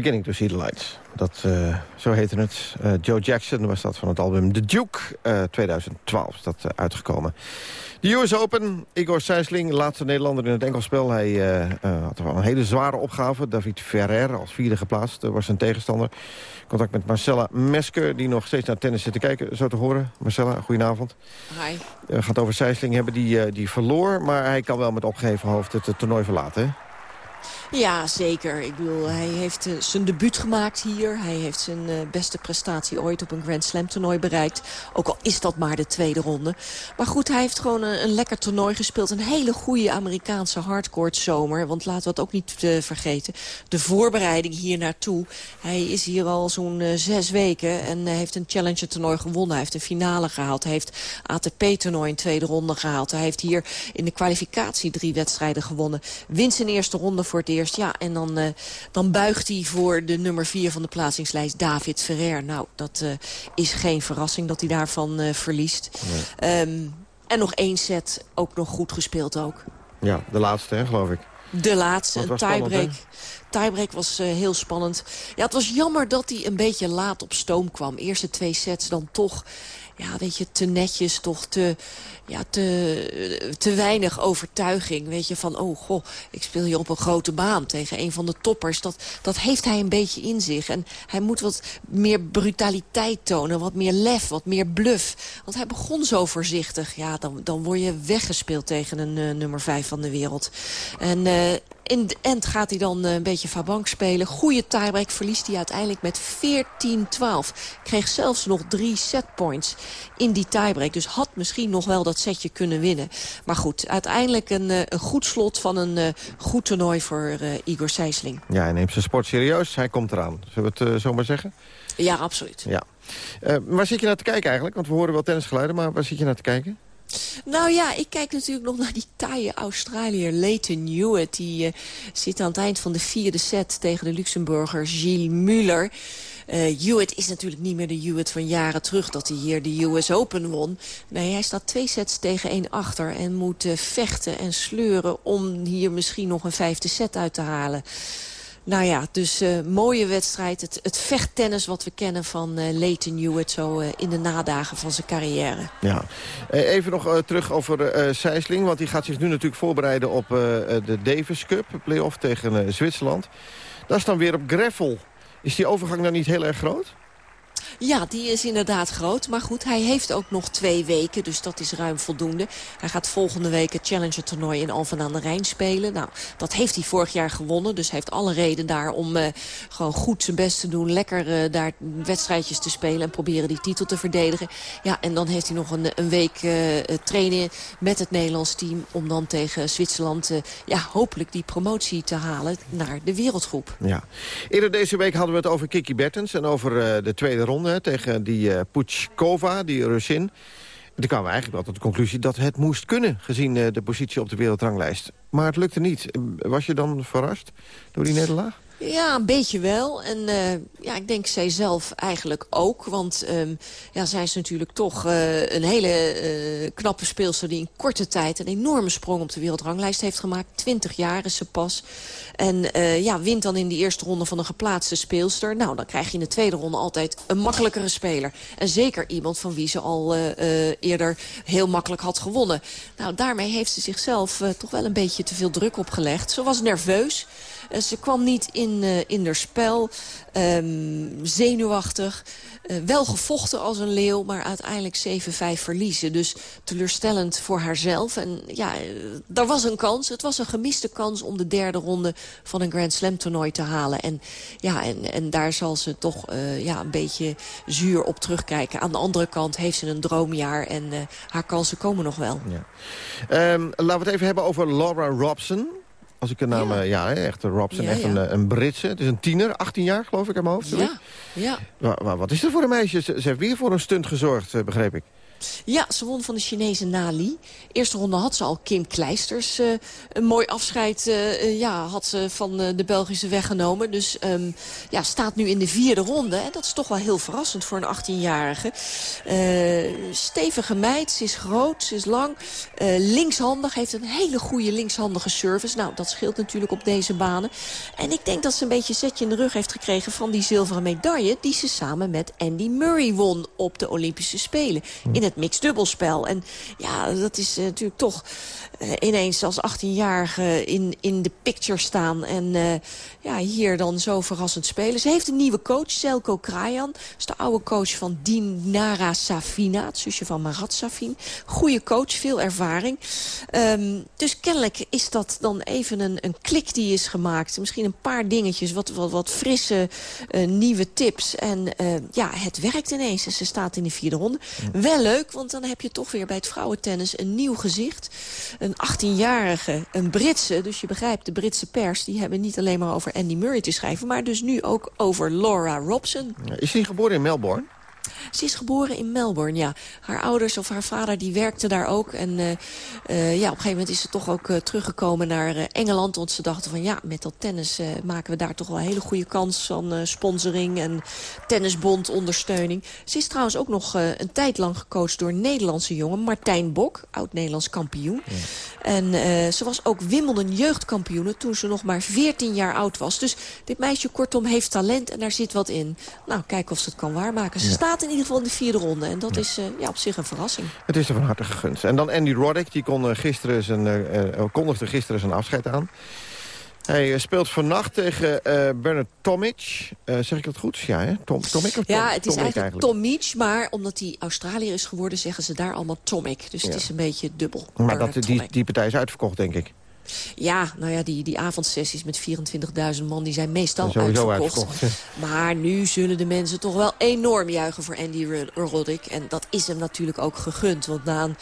Beginning to see the lights. Dat, uh, zo heette het. Uh, Joe Jackson was dat van het album The Duke. Uh, 2012 is dat uitgekomen. De US Open. Igor Sijsling, laatste Nederlander in het enkelspel. Hij had wel een hele zware opgave. David Ferrer als vierde geplaatst was zijn tegenstander. Contact met Marcella Mesker, die nog steeds naar tennis zit te kijken. Zo te horen. Marcella, goedenavond. Hi. Het gaat over Sijsling hebben die, die verloor. Maar hij kan wel met opgeheven hoofd het, het toernooi verlaten, hè? Ja, zeker. Ik bedoel, hij heeft uh, zijn debuut gemaakt hier. Hij heeft zijn uh, beste prestatie ooit op een Grand Slam toernooi bereikt. Ook al is dat maar de tweede ronde. Maar goed, hij heeft gewoon een, lekker toernooi gespeeld. Een hele goede Amerikaanse hardcourt zomer. Want laten we het ook niet uh, vergeten. De voorbereiding hier naartoe. Hij is hier al zo'n zes weken en heeft een challenger toernooi gewonnen. Hij heeft een finale gehaald. Hij heeft ATP-toernooi in tweede ronde gehaald. Hij heeft hier in de kwalificatie drie wedstrijden gewonnen. Wint zijn eerste ronde voor het eerst. Ja, en dan, uh, dan buigt hij voor de nummer 4 van de plaatsingslijst, David Ferrer. Nou, dat uh, is geen verrassing dat hij daarvan uh, verliest. Nee. Um, en nog één set, ook nog goed gespeeld ook. Ja, de laatste, hè, geloof ik. De laatste, een tiebreak. Tiebreak was uh, heel spannend. Ja, het was jammer dat hij een beetje laat op stoom kwam. Eerste twee sets dan toch ja, weet je, te netjes, toch te, ja, te, te weinig overtuiging. Weet je, van, oh goh, ik speel hier op een grote baan tegen een van de toppers. Dat, dat heeft hij een beetje in zich. En hij moet wat meer brutaliteit tonen, wat meer lef, wat meer bluff. Want hij begon zo voorzichtig. Ja, dan, dan word je weggespeeld tegen een uh, nummer 5 van de wereld. En... Uh, in de end gaat hij dan een beetje Fabank spelen. Goede tiebreak verliest hij uiteindelijk met 14-12. Kreeg zelfs nog drie setpoints in die tiebreak. Dus had misschien nog wel dat setje kunnen winnen. Maar goed, uiteindelijk een, een goed slot van een uh, goed toernooi voor uh, Igor Sijsling. Ja, hij neemt zijn sport serieus. Hij komt eraan. Zullen we het uh, zo maar zeggen? Ja, absoluut. Ja. waar zit je naar te kijken eigenlijk? Want we horen wel tennisgeluiden, maar waar zit je naar te kijken? Nou ja, ik kijk natuurlijk nog naar die taaie Australiër Leighton Hewitt. Die uh, zit aan het eind van de vierde set tegen de Luxemburger Gilles Muller. Uh, Hewitt is natuurlijk niet meer de Hewitt van jaren terug dat hij hier de US Open won. Nee, hij staat twee sets tegen één achter en moet uh, vechten en sleuren om hier misschien nog een vijfde set uit te halen. Nou ja, dus uh, mooie wedstrijd. Het, het vechttennis wat we kennen van uh, Leighton Hewitt zo uh, in de nadagen van zijn carrière. Ja. Even nog terug over Sijsling, want die gaat zich nu natuurlijk voorbereiden op de Davis Cup, play-off tegen Zwitserland. Dat is dan weer op gravel. Is die overgang dan niet heel erg groot? Ja, die is inderdaad groot. Maar goed, hij heeft ook nog twee weken, dus dat is ruim voldoende. Hij gaat volgende week het Challenger toernooi in Alphen aan de Rijn spelen. Nou, dat heeft hij vorig jaar gewonnen. Dus hij heeft alle reden daar om uh, gewoon goed zijn best te doen. Lekker uh, daar wedstrijdjes te spelen en proberen die titel te verdedigen. Ja, en dan heeft hij nog een, een week uh, trainen met het Nederlands team... om dan tegen Zwitserland ja, hopelijk die promotie te halen naar de wereldgroep. Ja. Eerder deze week hadden we het over Kiki Bertens en over de tweede ronde tegen die uh, Puchkova, die Russin. Toen kwamen we eigenlijk wel tot de conclusie dat het moest kunnen... gezien uh, de positie op de wereldranglijst. Maar het lukte niet. Was je dan verrast door die nederlaag? Ja, een beetje wel. En uh, ja, ik denk zij zelf eigenlijk ook. Want um, ja, zij is natuurlijk toch uh, een hele uh, knappe speelster... die in korte tijd een enorme sprong op de wereldranglijst heeft gemaakt. Twintig jaar is ze pas. En ja, wint dan in die eerste ronde van een geplaatste speelster. Nou, dan krijg je in de tweede ronde altijd een makkelijkere speler. En zeker iemand van wie ze al eerder heel makkelijk had gewonnen. Nou, daarmee heeft ze zichzelf toch wel een beetje te veel druk opgelegd. Ze was nerveus. Uh, ze kwam niet in, uh, in haar spel. Um, zenuwachtig. Uh, wel gevochten als een leeuw, maar uiteindelijk 7-5 verliezen. Dus teleurstellend voor haarzelf. En ja, er was een kans. Het was een gemiste kans om de derde ronde van een Grand Slam toernooi te halen. En, ja, en, en daar zal ze toch ja, een beetje zuur op terugkijken. Aan de andere kant heeft ze een droomjaar en haar kansen komen nog wel. Ja. Um, laten we het even hebben over Laura Robson. Als ik de naam... eh, Ja, hè, echt een Robson, Ja, echt ja. Een, eh, een Britse. Het is een tiener, 18 jaar geloof ik aan mijn hoofd. Ja, ja. Wa- wa- wat is er voor een meisje? Ze, ze heeft weer voor een stunt gezorgd, eh, begreep ik. Ja, ze won van de Chinese Nali. Eerste ronde had ze al Kim Kleisters. eh, een mooi afscheid eh, eh, ja, had ze van de Belgische weggenomen. Dus ehm, ja, staat nu in de vierde ronde. En dat is toch wel heel verrassend voor een 18-jarige. Eh, stevige meid, ze is groot, ze is lang. linkshandig, heeft een hele goede linkshandige service. Nou, dat scheelt natuurlijk op deze banen. En ik denk dat ze een beetje een zetje in de rug heeft gekregen... van die zilveren medaille die ze samen met Andy Murray won op de Olympische Spelen. In het mixed dubbelspel. En ja, dat is eh, natuurlijk toch eh, ineens als 18-jarige in, in de picture staan. En eh, ja, hier dan zo verrassend spelen. Ze heeft een nieuwe coach, Selko Krajan. Dat is de oude coach van Dinara Safina, het zusje van Marat Safin. Goede coach, veel ervaring. Ehm, dus kennelijk is dat dan even een, een klik die is gemaakt. Misschien een paar dingetjes, wat, wat, wat frisse nieuwe tips. En ja, het werkt ineens. En ze staat in de vierde ronde. Wel leuk, want dan heb je toch weer bij het vrouwentennis een nieuw gezicht. Een 18-jarige, een Britse. Dus je begrijpt, de Britse pers... die hebben niet alleen maar over Andy Murray te schrijven... maar dus nu ook over Laura Robson. Is hij geboren in Melbourne? Ze is geboren in Melbourne, ja. Haar ouders of haar vader die werkte daar ook. En eh, eh, ja, op een gegeven moment is ze toch ook eh, teruggekomen naar Engeland. Want ze dachten van ja, met dat tennis maken we daar toch wel een hele goede kans van sponsoring en tennisbondondersteuning. Ze is trouwens ook nog een tijd lang gecoacht door een Nederlandse jongen, Martijn Bok, oud-Nederlands kampioen. En ze was ook Wimbledon jeugdkampioene toen ze nog maar 14 jaar oud was. Dus dit meisje kortom heeft talent en daar zit wat in. Nou, kijken of ze het kan waarmaken. Ze Ja. staat in ieder geval in de vierde ronde. En dat is eh, ja, op zich een verrassing. Het is er van harte gegund. En dan Andy Roddick, die kon, eh, gisteren zijn, eh, kondigde gisteren zijn afscheid aan. Hij speelt vannacht tegen Bernard Tomic. Zeg ik dat goed? Ja, hè? Tom, Tomic of Tom, Ja, het is Tomic eigenlijk Tom Meach, maar omdat hij Australiër is geworden... zeggen ze daar allemaal Tomic. Dus Ja. het is een beetje dubbel. Maar Bernard dat, die, Tomic. die partij is uitverkocht, denk ik. Ja, nou ja, die, die avondsessies met 24.000 man... die zijn meestal uitverkocht. Maar nu zullen de mensen toch wel enorm juichen voor Andy Rod- Roddick. En dat is hem natuurlijk ook gegund. Want na een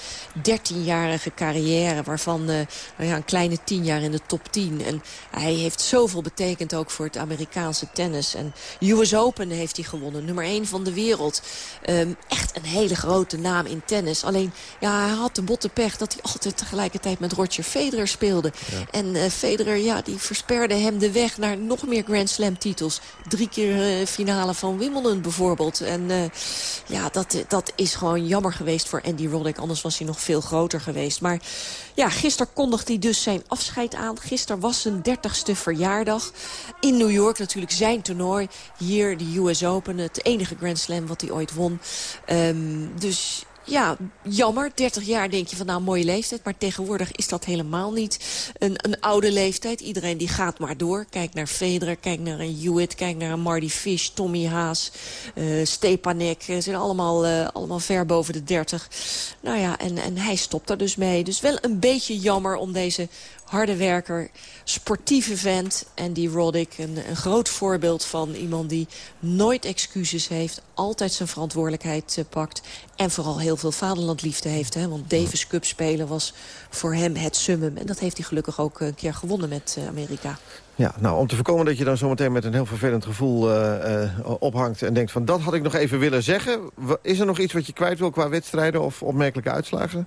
13-jarige carrière... waarvan eh, nou ja, een kleine 10 jaar in de top 10... en hij heeft zoveel betekend ook voor het Amerikaanse tennis. En US Open heeft hij gewonnen. Nummer 1 van de wereld. Ehm, echt een hele grote naam in tennis. Alleen, ja, hij had de botte pech... dat hij altijd tegelijkertijd met Roger Federer speelde. En eh, Federer, ja, die versperde hem de weg naar nog meer Grand Slam titels. Drie keer eh, finale van Wimbledon bijvoorbeeld. En eh, ja, dat, dat is gewoon jammer geweest voor Andy Roddick. Anders was hij nog veel groter geweest. Maar ja, gisteren kondigde hij dus zijn afscheid aan. Gisteren was zijn dertigste verjaardag. In New York natuurlijk zijn toernooi. Hier de US Open, het enige Grand Slam wat hij ooit won. Ehm, dus ja, jammer. 30 jaar denk je van nou, mooie leeftijd. Maar tegenwoordig is dat helemaal niet een, een oude leeftijd. Iedereen die gaat maar door. Kijk naar Federer, kijk naar een Hewitt, kijk naar een Marty Fish, Tommy Haas, eh Stepanek. Ze zijn allemaal, eh, allemaal ver boven de 30. Nou ja, en, en hij stopt er dus mee. Dus wel een beetje jammer om deze harde werker, sportieve vent. En die Roddick, een, een groot voorbeeld van iemand die nooit excuses heeft. Altijd zijn verantwoordelijkheid eh, pakt. En vooral heel veel vaderlandliefde heeft. Hè? Want Davis Cup spelen was voor hem het summum. En dat heeft hij gelukkig ook een keer gewonnen met eh, Amerika. Ja, nou, om te voorkomen dat je dan zometeen met een heel vervelend gevoel eh, ophangt... en denkt van, dat had ik nog even willen zeggen. Is er nog iets wat je kwijt wil qua wedstrijden of opmerkelijke uitslagen?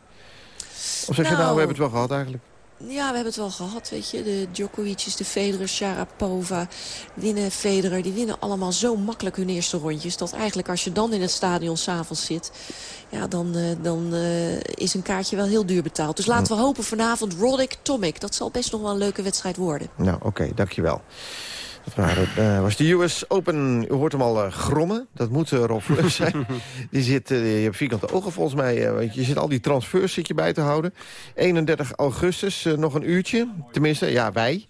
Of zeg je, Nou, we hebben het wel gehad eigenlijk? Ja, we hebben het wel gehad, weet je. De Djokovic's, de Federer, Sharapova, winnen Federer. Die winnen allemaal zo makkelijk hun eerste rondjes. Dat eigenlijk als je dan in het stadion s'avonds zit... Ja, dan, eh, dan eh, is een kaartje wel heel duur betaald. Dus laten we hopen vanavond Roddick, Tomic. Dat zal best nog wel een leuke wedstrijd worden. Nou, oké, dankjewel. Dat waren, eh, was de US Open. U hoort hem al eh, grommen. Dat moet uh, Rob Fleur zijn. Die zit, je hebt vierkante ogen volgens mij. want je zit al die transfers zit je bij te houden. 31 augustus, nog een uurtje. Tenminste, ja, wij.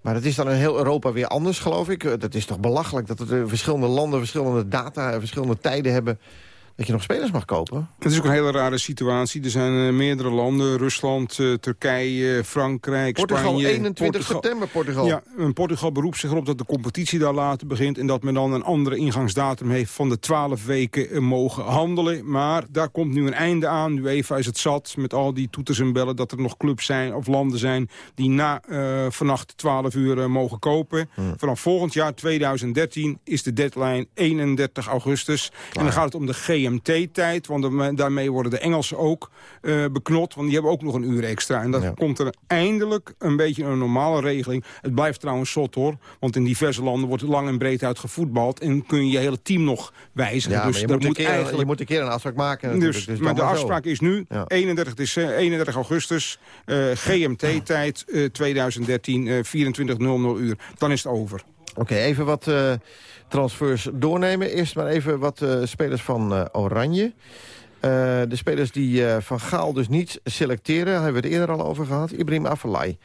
Maar dat is dan in heel Europa weer anders, geloof ik. Dat is toch belachelijk dat we verschillende landen... verschillende data en verschillende tijden hebben... dat je nog spelers mag kopen. Het is ook een hele rare situatie. Er zijn uh, meerdere landen, Rusland, uh, Turkije, Frankrijk, Portugal, Spanje... 21 Portugal, september, Portugal. Ja, en Portugal beroept zich erop dat de competitie daar later begint... en dat men dan een andere ingangsdatum heeft van de 12 weken uh, mogen handelen. Maar daar komt nu een einde aan. Nu even is het zat met al die toeters en bellen... dat er nog clubs zijn of landen zijn die na vannacht 12 uur mogen kopen. Hmm. Vanaf volgend jaar, 2013, is de deadline 31 augustus. En dan gaat het om de GMT-tijd, want daarmee worden de Engelsen ook uh, beknot. Want die hebben ook nog een uur extra. En dan ja. komt er eindelijk een beetje een normale regeling. Het blijft trouwens zot hoor, want in diverse landen wordt lang en breed uit gevoetbald. En kun je je hele team nog wijzigen. Ja, dus je, dat moet moet keer, eigenlijk... je moet een keer een afspraak maken. Dus, dus maar de afspraak zo. is nu, Ja. 31, het is, eh, 31 augustus, eh, GMT-tijd, eh, 2013, eh 24.00 uur. Dan is het over. Oké, even wat eh, transfers doornemen. Eerst maar even wat eh, spelers van eh, Oranje. Eh, de spelers die Van Gaal dus niet selecteren... hebben we het eerder al over gehad. Ibrahim Afellay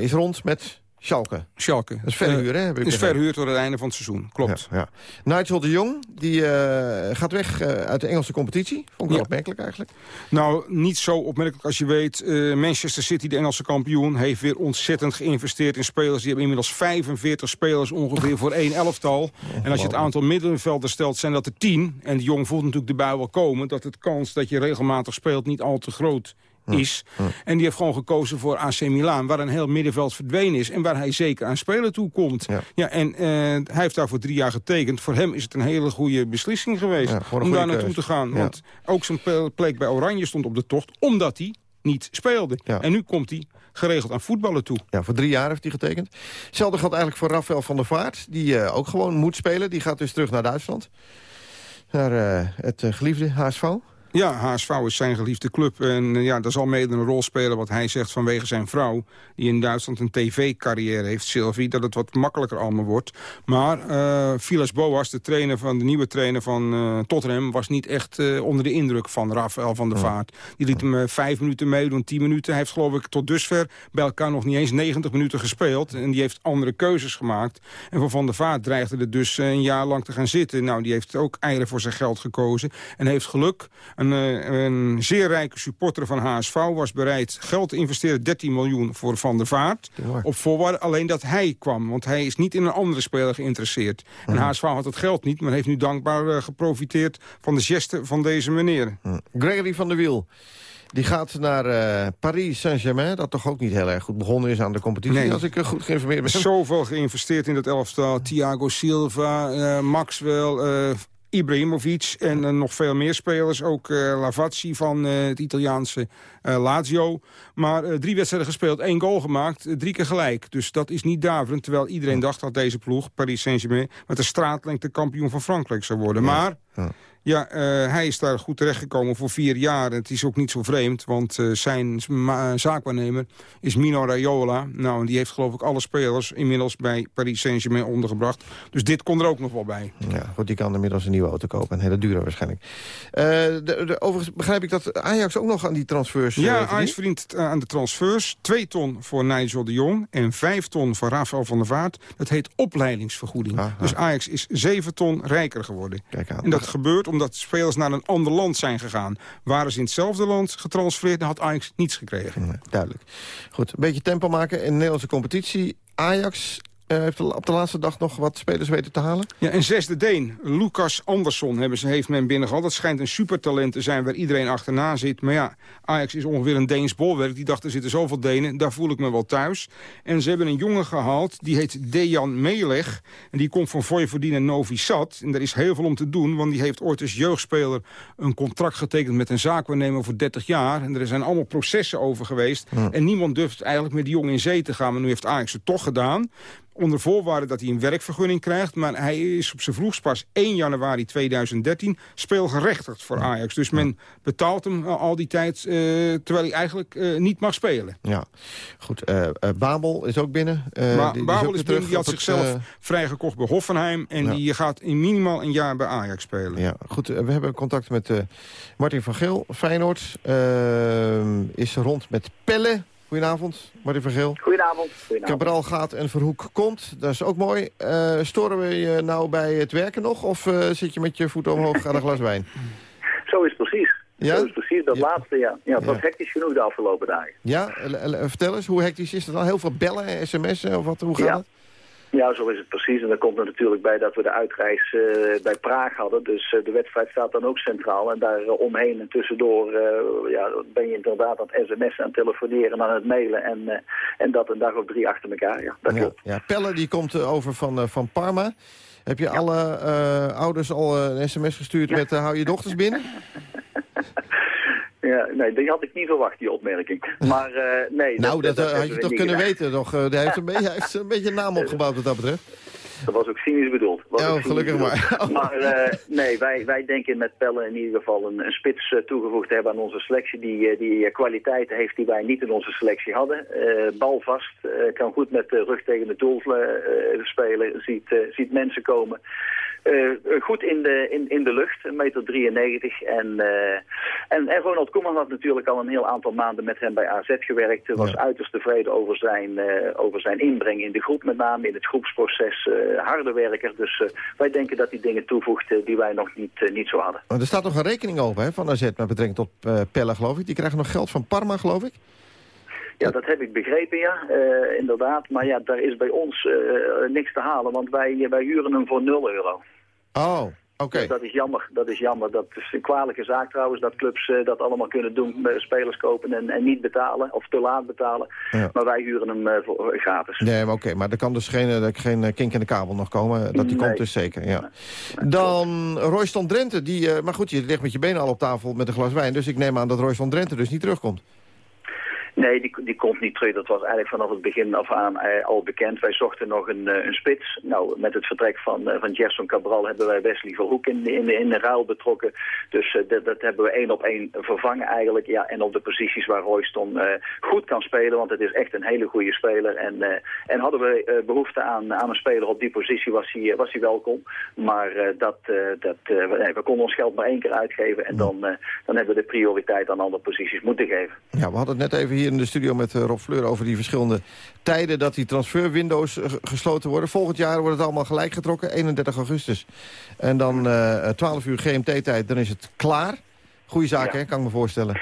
is rond met Schalke. Schalke. Dat is verhuur, hè? heb ik is verhuurd tot het einde van het seizoen, klopt. Ja, ja. Nigel de Jong die, eh, gaat weg eh, uit de Engelse competitie. Vond ik wel Ja. opmerkelijk eigenlijk. Nou, niet zo opmerkelijk als je weet. eh, Manchester City, de Engelse kampioen, heeft weer ontzettend geïnvesteerd in spelers. Die hebben inmiddels 45 spelers ongeveer voor één elftal. En als je het aantal middenvelders stelt, zijn dat er 10. En de Jong voelt natuurlijk de bui wel komen. Dat het kans dat je regelmatig speelt niet al te groot is. En die heeft gewoon gekozen voor AC Milan, waar een heel middenveld verdwenen is... en waar hij zeker aan spelen toe komt. Ja. en eh, hij heeft daar voor drie jaar getekend. Voor hem is het een hele goede beslissing geweest Ja, om daar naartoe te gaan. Ja. Want ook zijn plek bij Oranje stond op de tocht, omdat hij niet speelde. En nu komt hij geregeld aan voetballen toe. Ja, voor drie jaar heeft hij getekend. Hetzelfde geldt eigenlijk voor Rafael van der Vaart. Die eh, ook gewoon moet spelen. Die gaat dus terug naar Duitsland. Naar eh, het geliefde HSV. Ja, HSV is zijn geliefde club. En eh, ja, dat zal mede een rol spelen wat hij zegt vanwege zijn vrouw... die in Duitsland een tv-carrière heeft, Sylvie... dat het wat makkelijker allemaal wordt. Maar Vilas Boas, de, trainer van, de nieuwe trainer van eh, Tottenham... was niet echt onder de indruk van Rafael van der Vaart. Die liet hem vijf minuten meedoen, tien minuten. Hij heeft geloof ik tot dusver bij elkaar nog niet eens 90 minuten gespeeld. En die heeft andere keuzes gemaakt. En voor Van der Vaart dreigde het dus een jaar lang te gaan zitten. Nou, die heeft ook eieren voor zijn geld gekozen. En heeft geluk. Een, eh, een zeer rijke supporter van HSV was bereid geld te investeren. 13 miljoen voor Van der Vaart. Op voorwaarde alleen dat hij kwam. Want hij is niet in een andere speler geïnteresseerd. En HSV had het geld niet, maar heeft nu dankbaar eh, geprofiteerd... van de geste van deze meneer. Gregory van der Wiel. Die gaat naar eh, Paris Saint-Germain. Dat toch ook niet heel erg goed begonnen is aan de competitie. Nee. Als ik goed geïnformeerd ben. Zoveel geïnvesteerd in dat elftal. Thiago Silva, eh, Maxwell, Ibrahimovic en eh, nog veel meer spelers. Ook eh, Lavazzi van eh, het Italiaanse Lazio. Maar drie wedstrijden gespeeld, één goal gemaakt, drie keer gelijk. Dus dat is niet daverend. Terwijl iedereen dacht dat deze ploeg, Paris Saint-Germain... met de straatlengte kampioen van Frankrijk zou worden. Maar... Ja, eh, hij is daar goed terechtgekomen voor vier jaar. Het is ook niet zo vreemd, want eh, zijn zaakwaarnemer is Mino Raiola. Nou, en die heeft geloof ik alle spelers inmiddels bij Paris Saint-Germain ondergebracht. Dus dit kon er ook nog wel bij. Ja, goed, die kan inmiddels een nieuwe auto kopen. Een hele dure waarschijnlijk. Eh, de, de, overigens begrijp ik dat Ajax ook nog aan die transfers... Ja? Ajax verdient aan de transfers. Twee ton voor Nigel de Jong en vijf ton voor Rafael van der Vaart. Dat heet opleidingsvergoeding. Dus Ajax is zeven ton rijker geworden. En dat gebeurt omdat spelers naar een ander land zijn gegaan. Waren ze in hetzelfde land getransfereerd, dan had Ajax niets gekregen. duidelijk. Goed, een beetje tempo maken in de Nederlandse competitie. Ajax heeft de- op de laatste dag nog wat spelers weten te halen. Ja, en zesde Deen, Lucas Andersson, hebben ze, heeft men binnengehaald. Dat schijnt een supertalent te zijn waar iedereen achterna zit. Maar ja, Ajax is ongeveer een Deens bolwerk. Die dacht, er zitten zoveel Denen, daar voel ik me wel thuis. En ze hebben een jongen gehaald, die heet Dejan Meleg. En die komt van Vojvodina Novi Sad. En daar is heel veel om te doen, want die heeft ooit als jeugdspeler... een contract getekend met een zaakwaarnemer voor 30 jaar. En er zijn allemaal processen over geweest. En niemand durft eigenlijk met die jongen in zee te gaan. Maar nu heeft Ajax het toch gedaan onder voorwaarde dat hij een werkvergunning krijgt. Maar hij is op zijn vroegst pas 1 januari 2013 speelgerechtigd voor Ajax. Dus men betaalt hem eh, al die tijd, eh, terwijl hij eigenlijk eh, niet mag spelen. Ja, goed. Babel is ook binnen. Maar die- Babel is binnen, die had zichzelf vrijgekocht bij Hoffenheim. En Ja. die gaat in minimaal een jaar bij Ajax spelen. Ja, goed. We hebben contact met Martin van Geel, Feyenoord. eh, is rond met Pelle. Goedenavond, Martin van Geel. Goedenavond. Goedenavond. Cabral gaat en Verhoek komt. Dat is ook mooi. Eh, storen we je nou bij het werken nog? Of eh, zit je met je voeten omhoog aan een glas wijn? Zo is het precies. Ja? Zo is het precies, dat laatste, ja. Ja, het was Ja. hectisch genoeg de afgelopen dagen. Ja, eh, vertel eens, hoe hectisch is het dan? Heel veel bellen en sms'en of wat, hoe gaat het? Ja, zo is het precies. En daar komt er natuurlijk bij dat we de uitreis eh, bij Praag hadden. Dus eh, de wedstrijd staat dan ook centraal. En daar eh, omheen en tussendoor ja, ben je inderdaad aan het sms'en, aan het telefoneren, en aan het mailen. En, en dat een dag of drie achter elkaar. Ja, dat Ja, klopt. ja, Pelle die komt over van, van Parma. Heb je alle ouders al een sms gestuurd met hou je dochters binnen? Ja, nee, die had ik niet verwacht, die opmerking. Maar eh, nee... nou, dat, eh, had je toch kunnen gedaan. weten. Toch? Eh, hij, heeft een beetje, hij heeft een beetje een naam opgebouwd wat dat betreft. Dat was ook cynisch bedoeld. Was Oh, gelukkig. Maar eh, nee, wij, wij denken met Pelle in ieder geval een, een spits toegevoegd te hebben aan onze selectie. Die, die kwaliteiten heeft die wij niet in onze selectie hadden. Eh, balvast, kan goed met de rug tegen de doel spelen. Ziet, ziet mensen komen. Eh, goed in de, in, in de lucht, een meter 93. En, eh, en, en Ronald Koeman had natuurlijk al een heel aantal maanden met hem bij AZ gewerkt. Hij was uiterst tevreden over zijn, eh, over zijn inbreng in de groep, met name in het groepsproces. eh, harde werker. Dus eh, wij denken dat hij dingen toevoegt eh, die wij nog niet, eh, niet zo hadden. Er staat nog een rekening open hè, van AZ met betrekking tot eh, Pelle, geloof ik. Die krijgen nog geld van Parma, geloof ik. Ja, dat heb ik begrepen, ja, eh, inderdaad. Maar ja, daar is bij ons eh, niks te halen, want wij, wij huren hem voor 0 euro. Oh, oké. Dus dat is jammer, dat is jammer. Dat is een kwalijke zaak trouwens, dat clubs eh, dat allemaal kunnen doen. spelers kopen en, en niet betalen, of te laat betalen. Ja. Maar wij huren hem voor, gratis. Nee, maar oké. Maar er kan dus geen, geen kink in de kabel nog komen. Dat die Nee. komt dus zeker, ja. Dan Royston Drenthe. Die, maar goed, je ligt met je benen al op tafel met een glas wijn. Dus ik neem aan dat Royston Drenthe dus niet terugkomt. Nee, die, die komt niet terug. Dat was eigenlijk vanaf het begin af aan eh, al bekend. Wij zochten nog een, eh, een spits. Nou, met het vertrek van, eh, van Gerson Cabral hebben wij Wesley Verhoek in, in, in de ruil betrokken. Dus dat, dat hebben we één op één vervangen eigenlijk. Ja, en op de posities waar Royston goed kan spelen, want het is echt een hele goede speler. En, en hadden we eh, behoefte aan, aan een speler op die positie, was hij, was hij welkom. Maar dat, dat, we, nee, we konden ons geld maar één keer uitgeven. En dan, dan hebben we de prioriteit aan andere posities moeten geven. Ja, we hadden het net even hier in de studio met eh, Rob Fleur over die verschillende tijden dat die transferwindows eh, gesloten worden. Volgend jaar wordt het allemaal gelijk getrokken, 31 augustus. En dan eh 12 uur GMT-tijd, dan is het klaar. Goeie zaak, Ja. hè, kan ik me voorstellen.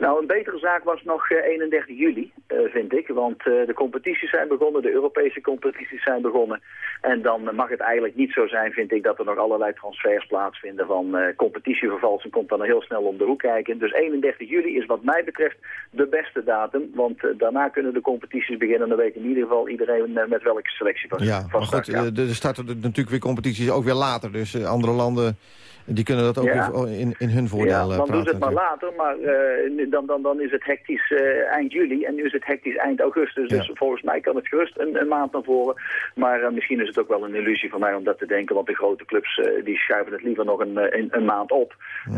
Nou, een betere zaak was nog eh, 31 juli, eh, vind ik. Want eh, de competities zijn begonnen, de Europese competities zijn begonnen. En dan eh, mag het eigenlijk niet zo zijn, vind ik, dat er nog allerlei transfers plaatsvinden van eh competitievervalsing. Komt dan heel snel om de hoek kijken. Dus 31 juli is wat mij betreft de beste datum. Want eh, daarna kunnen de competities beginnen. Dan weet in ieder geval iedereen eh, met welke selectie van, Ja, maar goed, eh, er starten natuurlijk weer competities ook weer later. Dus eh, andere landen die kunnen dat ook Ja. in, in hun voordeel Ja, eh, dan doen ze praten. het maar later, maar eh, dan, dan, dan is het hectisch eh, eind juli en nu is het hectisch eind augustus. Dus volgens mij kan het gerust een, een maand naar voren. Maar misschien is het ook wel een illusie van mij om dat te denken, want de grote clubs die schuiven het liever nog een, een, een maand op.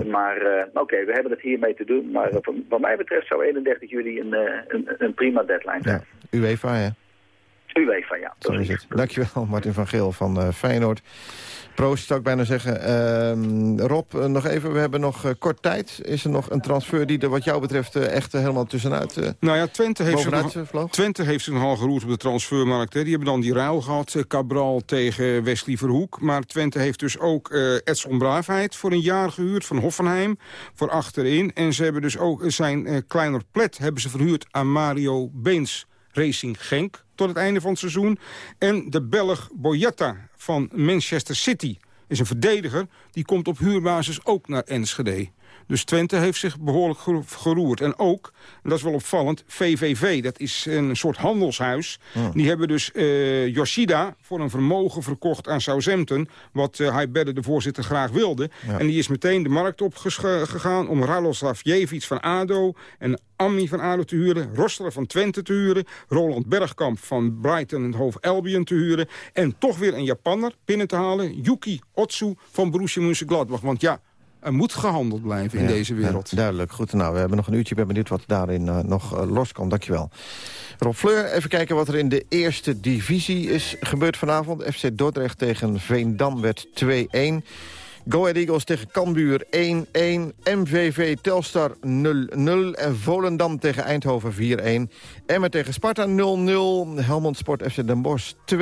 Maar oké, we hebben het hiermee te doen, maar wat mij betreft zou 31 juli een, een, een prima deadline zijn. Ja, UEFA, hè? UEFA, ja. Zo is het. Dankjewel, Martin van Geel van eh, Feyenoord. Proost, zou ik bijna zeggen. Ehm, Rob, eh, nog even, we hebben nog eh, kort tijd. Is er nog een transfer die er wat jou betreft echt helemaal tussenuit eh, Nou ja, Twente heeft, zich nog, vloog? Twente heeft zich nogal geroerd op de transfermarkt. Hè. Die hebben dan die ruil gehad, eh, Cabral tegen Wesley Verhoek. Maar Twente heeft dus ook eh, Edson Braafheid voor een jaar gehuurd van Hoffenheim. Voor achterin. En ze hebben dus ook zijn eh, kleiner plet hebben ze verhuurd aan Mario Beens. Racing Genk tot het einde van het seizoen. En de Belg Boyetta van Manchester City is een verdediger. Die komt op huurbasis ook naar Enschede. Dus Twente heeft zich behoorlijk gero- geroerd. En ook, en dat is wel opvallend, VVV, dat is een soort handelshuis. Die hebben dus eh, Yoshida voor een vermogen verkocht aan Southampton... wat eh Haibedde, de voorzitter, graag wilde. Ja. En die is meteen de markt op gegaan om Radoslav Jevic van ADO... en Ammi van ADO te huren, Rostler van Twente te huren... Roland Bergkamp van Brighton en Hove Albion te huren... en toch weer een Japanner binnen te halen, Yuki Otsu van Borussia Mönchengladbach. Want ja, er moet gehandeld blijven in Ja, deze wereld. ja, duidelijk. Goed, nou, we hebben nog een uurtje. Ik ben benieuwd wat daarin eh, nog eh, loskomt. Dankjewel. Rob Fleur, even kijken wat er in de eerste divisie is gebeurd vanavond. FC Dordrecht tegen Veendam werd 2-1. Go Ahead Eagles tegen Cambuur 1-1. MVV Telstar 0-0. En Volendam tegen Eindhoven 4-1. Emmen tegen Sparta 0-0. Helmond Sport FC Den Bosch 2-0.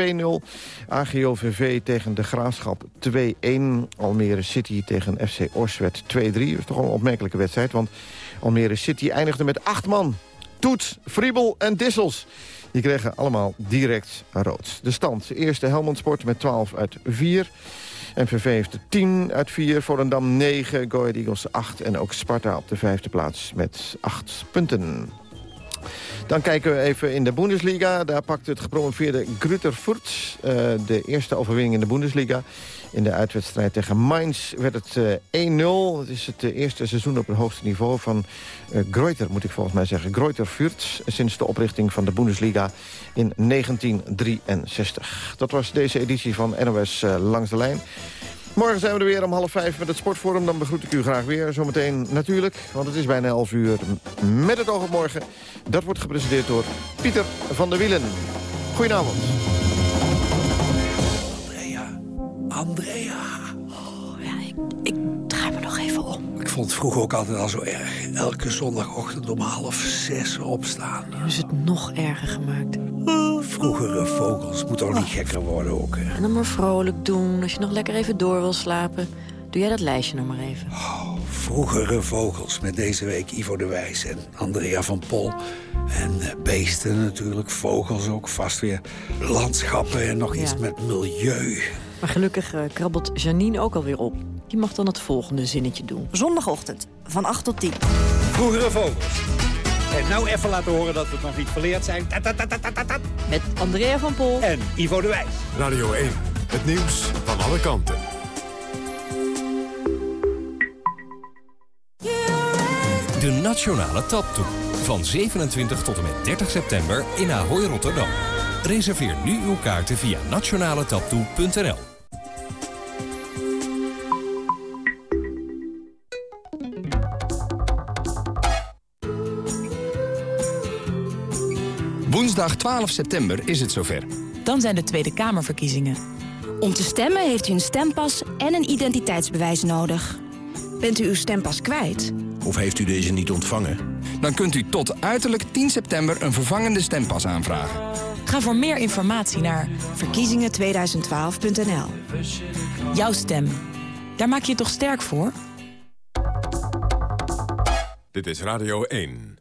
AGOVV tegen de Graafschap 2-1. Almere City tegen FC Orswet 2-3. Dat is toch een opmerkelijke wedstrijd, want Almere City eindigde met acht man. Toet, Friebel en Dissels. Die kregen allemaal direct rood. De stand, eerste Helmond Sport met 12 uit 4. MVV heeft er 10 uit 4, Volendam 9, Go Eagles 8... en ook Sparta op de vijfde plaats met 8 punten. Dan kijken we even in de Bundesliga. Daar pakt het gepromoveerde Grüter Furt uh, de eerste overwinning in de Bundesliga. In de uitwedstrijd tegen Mainz werd het uh, 1-0. Het is het uh, eerste seizoen op het hoogste niveau van uh, Greuter, moet ik volgens mij zeggen. Greuter Furt, sinds de oprichting van de Bundesliga in 1963. Dat was deze editie van NOS Langs de Lijn. Morgen zijn we er weer om half vijf met het Sportforum. Dan begroet ik u graag weer. Zometeen natuurlijk, want het is bijna elf uur met het oog op morgen. Dat wordt gepresenteerd door Pieter van der Wielen. Goedenavond. Andrea. Oh, ja, ik, ik draai me nog even om. Ik vond het vroeger ook altijd al zo erg. Elke zondagochtend om half zes opstaan. Nu is het nog erger gemaakt. Vroegere vogels moeten ook niet gekker worden ook. Hè. En dan maar vrolijk doen, als je nog lekker even door wil slapen. Doe jij dat lijstje nog maar even. Oh, vroegere vogels met deze week Ivo de Wijs en Andrea van Pol. En uh, beesten natuurlijk, vogels ook, vast weer landschappen en nog iets met milieu. Maar gelukkig uh, krabbelt Janine ook alweer op. Die mag dan het volgende zinnetje doen. Zondagochtend, van 8 tot 10. Vroegere vogels. En nou even laten horen dat we nog niet verleerd zijn. Ta -ta -ta Met Andrea van Pol. En Ivo de Wijs. Radio 1, het nieuws van alle kanten. De Nationale Taptoe. Van 27 tot en met 30 september in Ahoy Rotterdam. Reserveer nu uw kaarten via nationaletaptoe.nl. Woensdag 12 september is het zover. Dan zijn de Tweede Kamerverkiezingen. Om te stemmen heeft u een stempas en een identiteitsbewijs nodig. Bent u uw stempas kwijt? Of heeft u deze niet ontvangen? Dan kunt u tot uiterlijk 10 september een vervangende stempas aanvragen. Ga voor meer informatie naar verkiezingen2012.nl. Jouw stem. Daar maak je je toch sterk voor? Dit is Radio 1.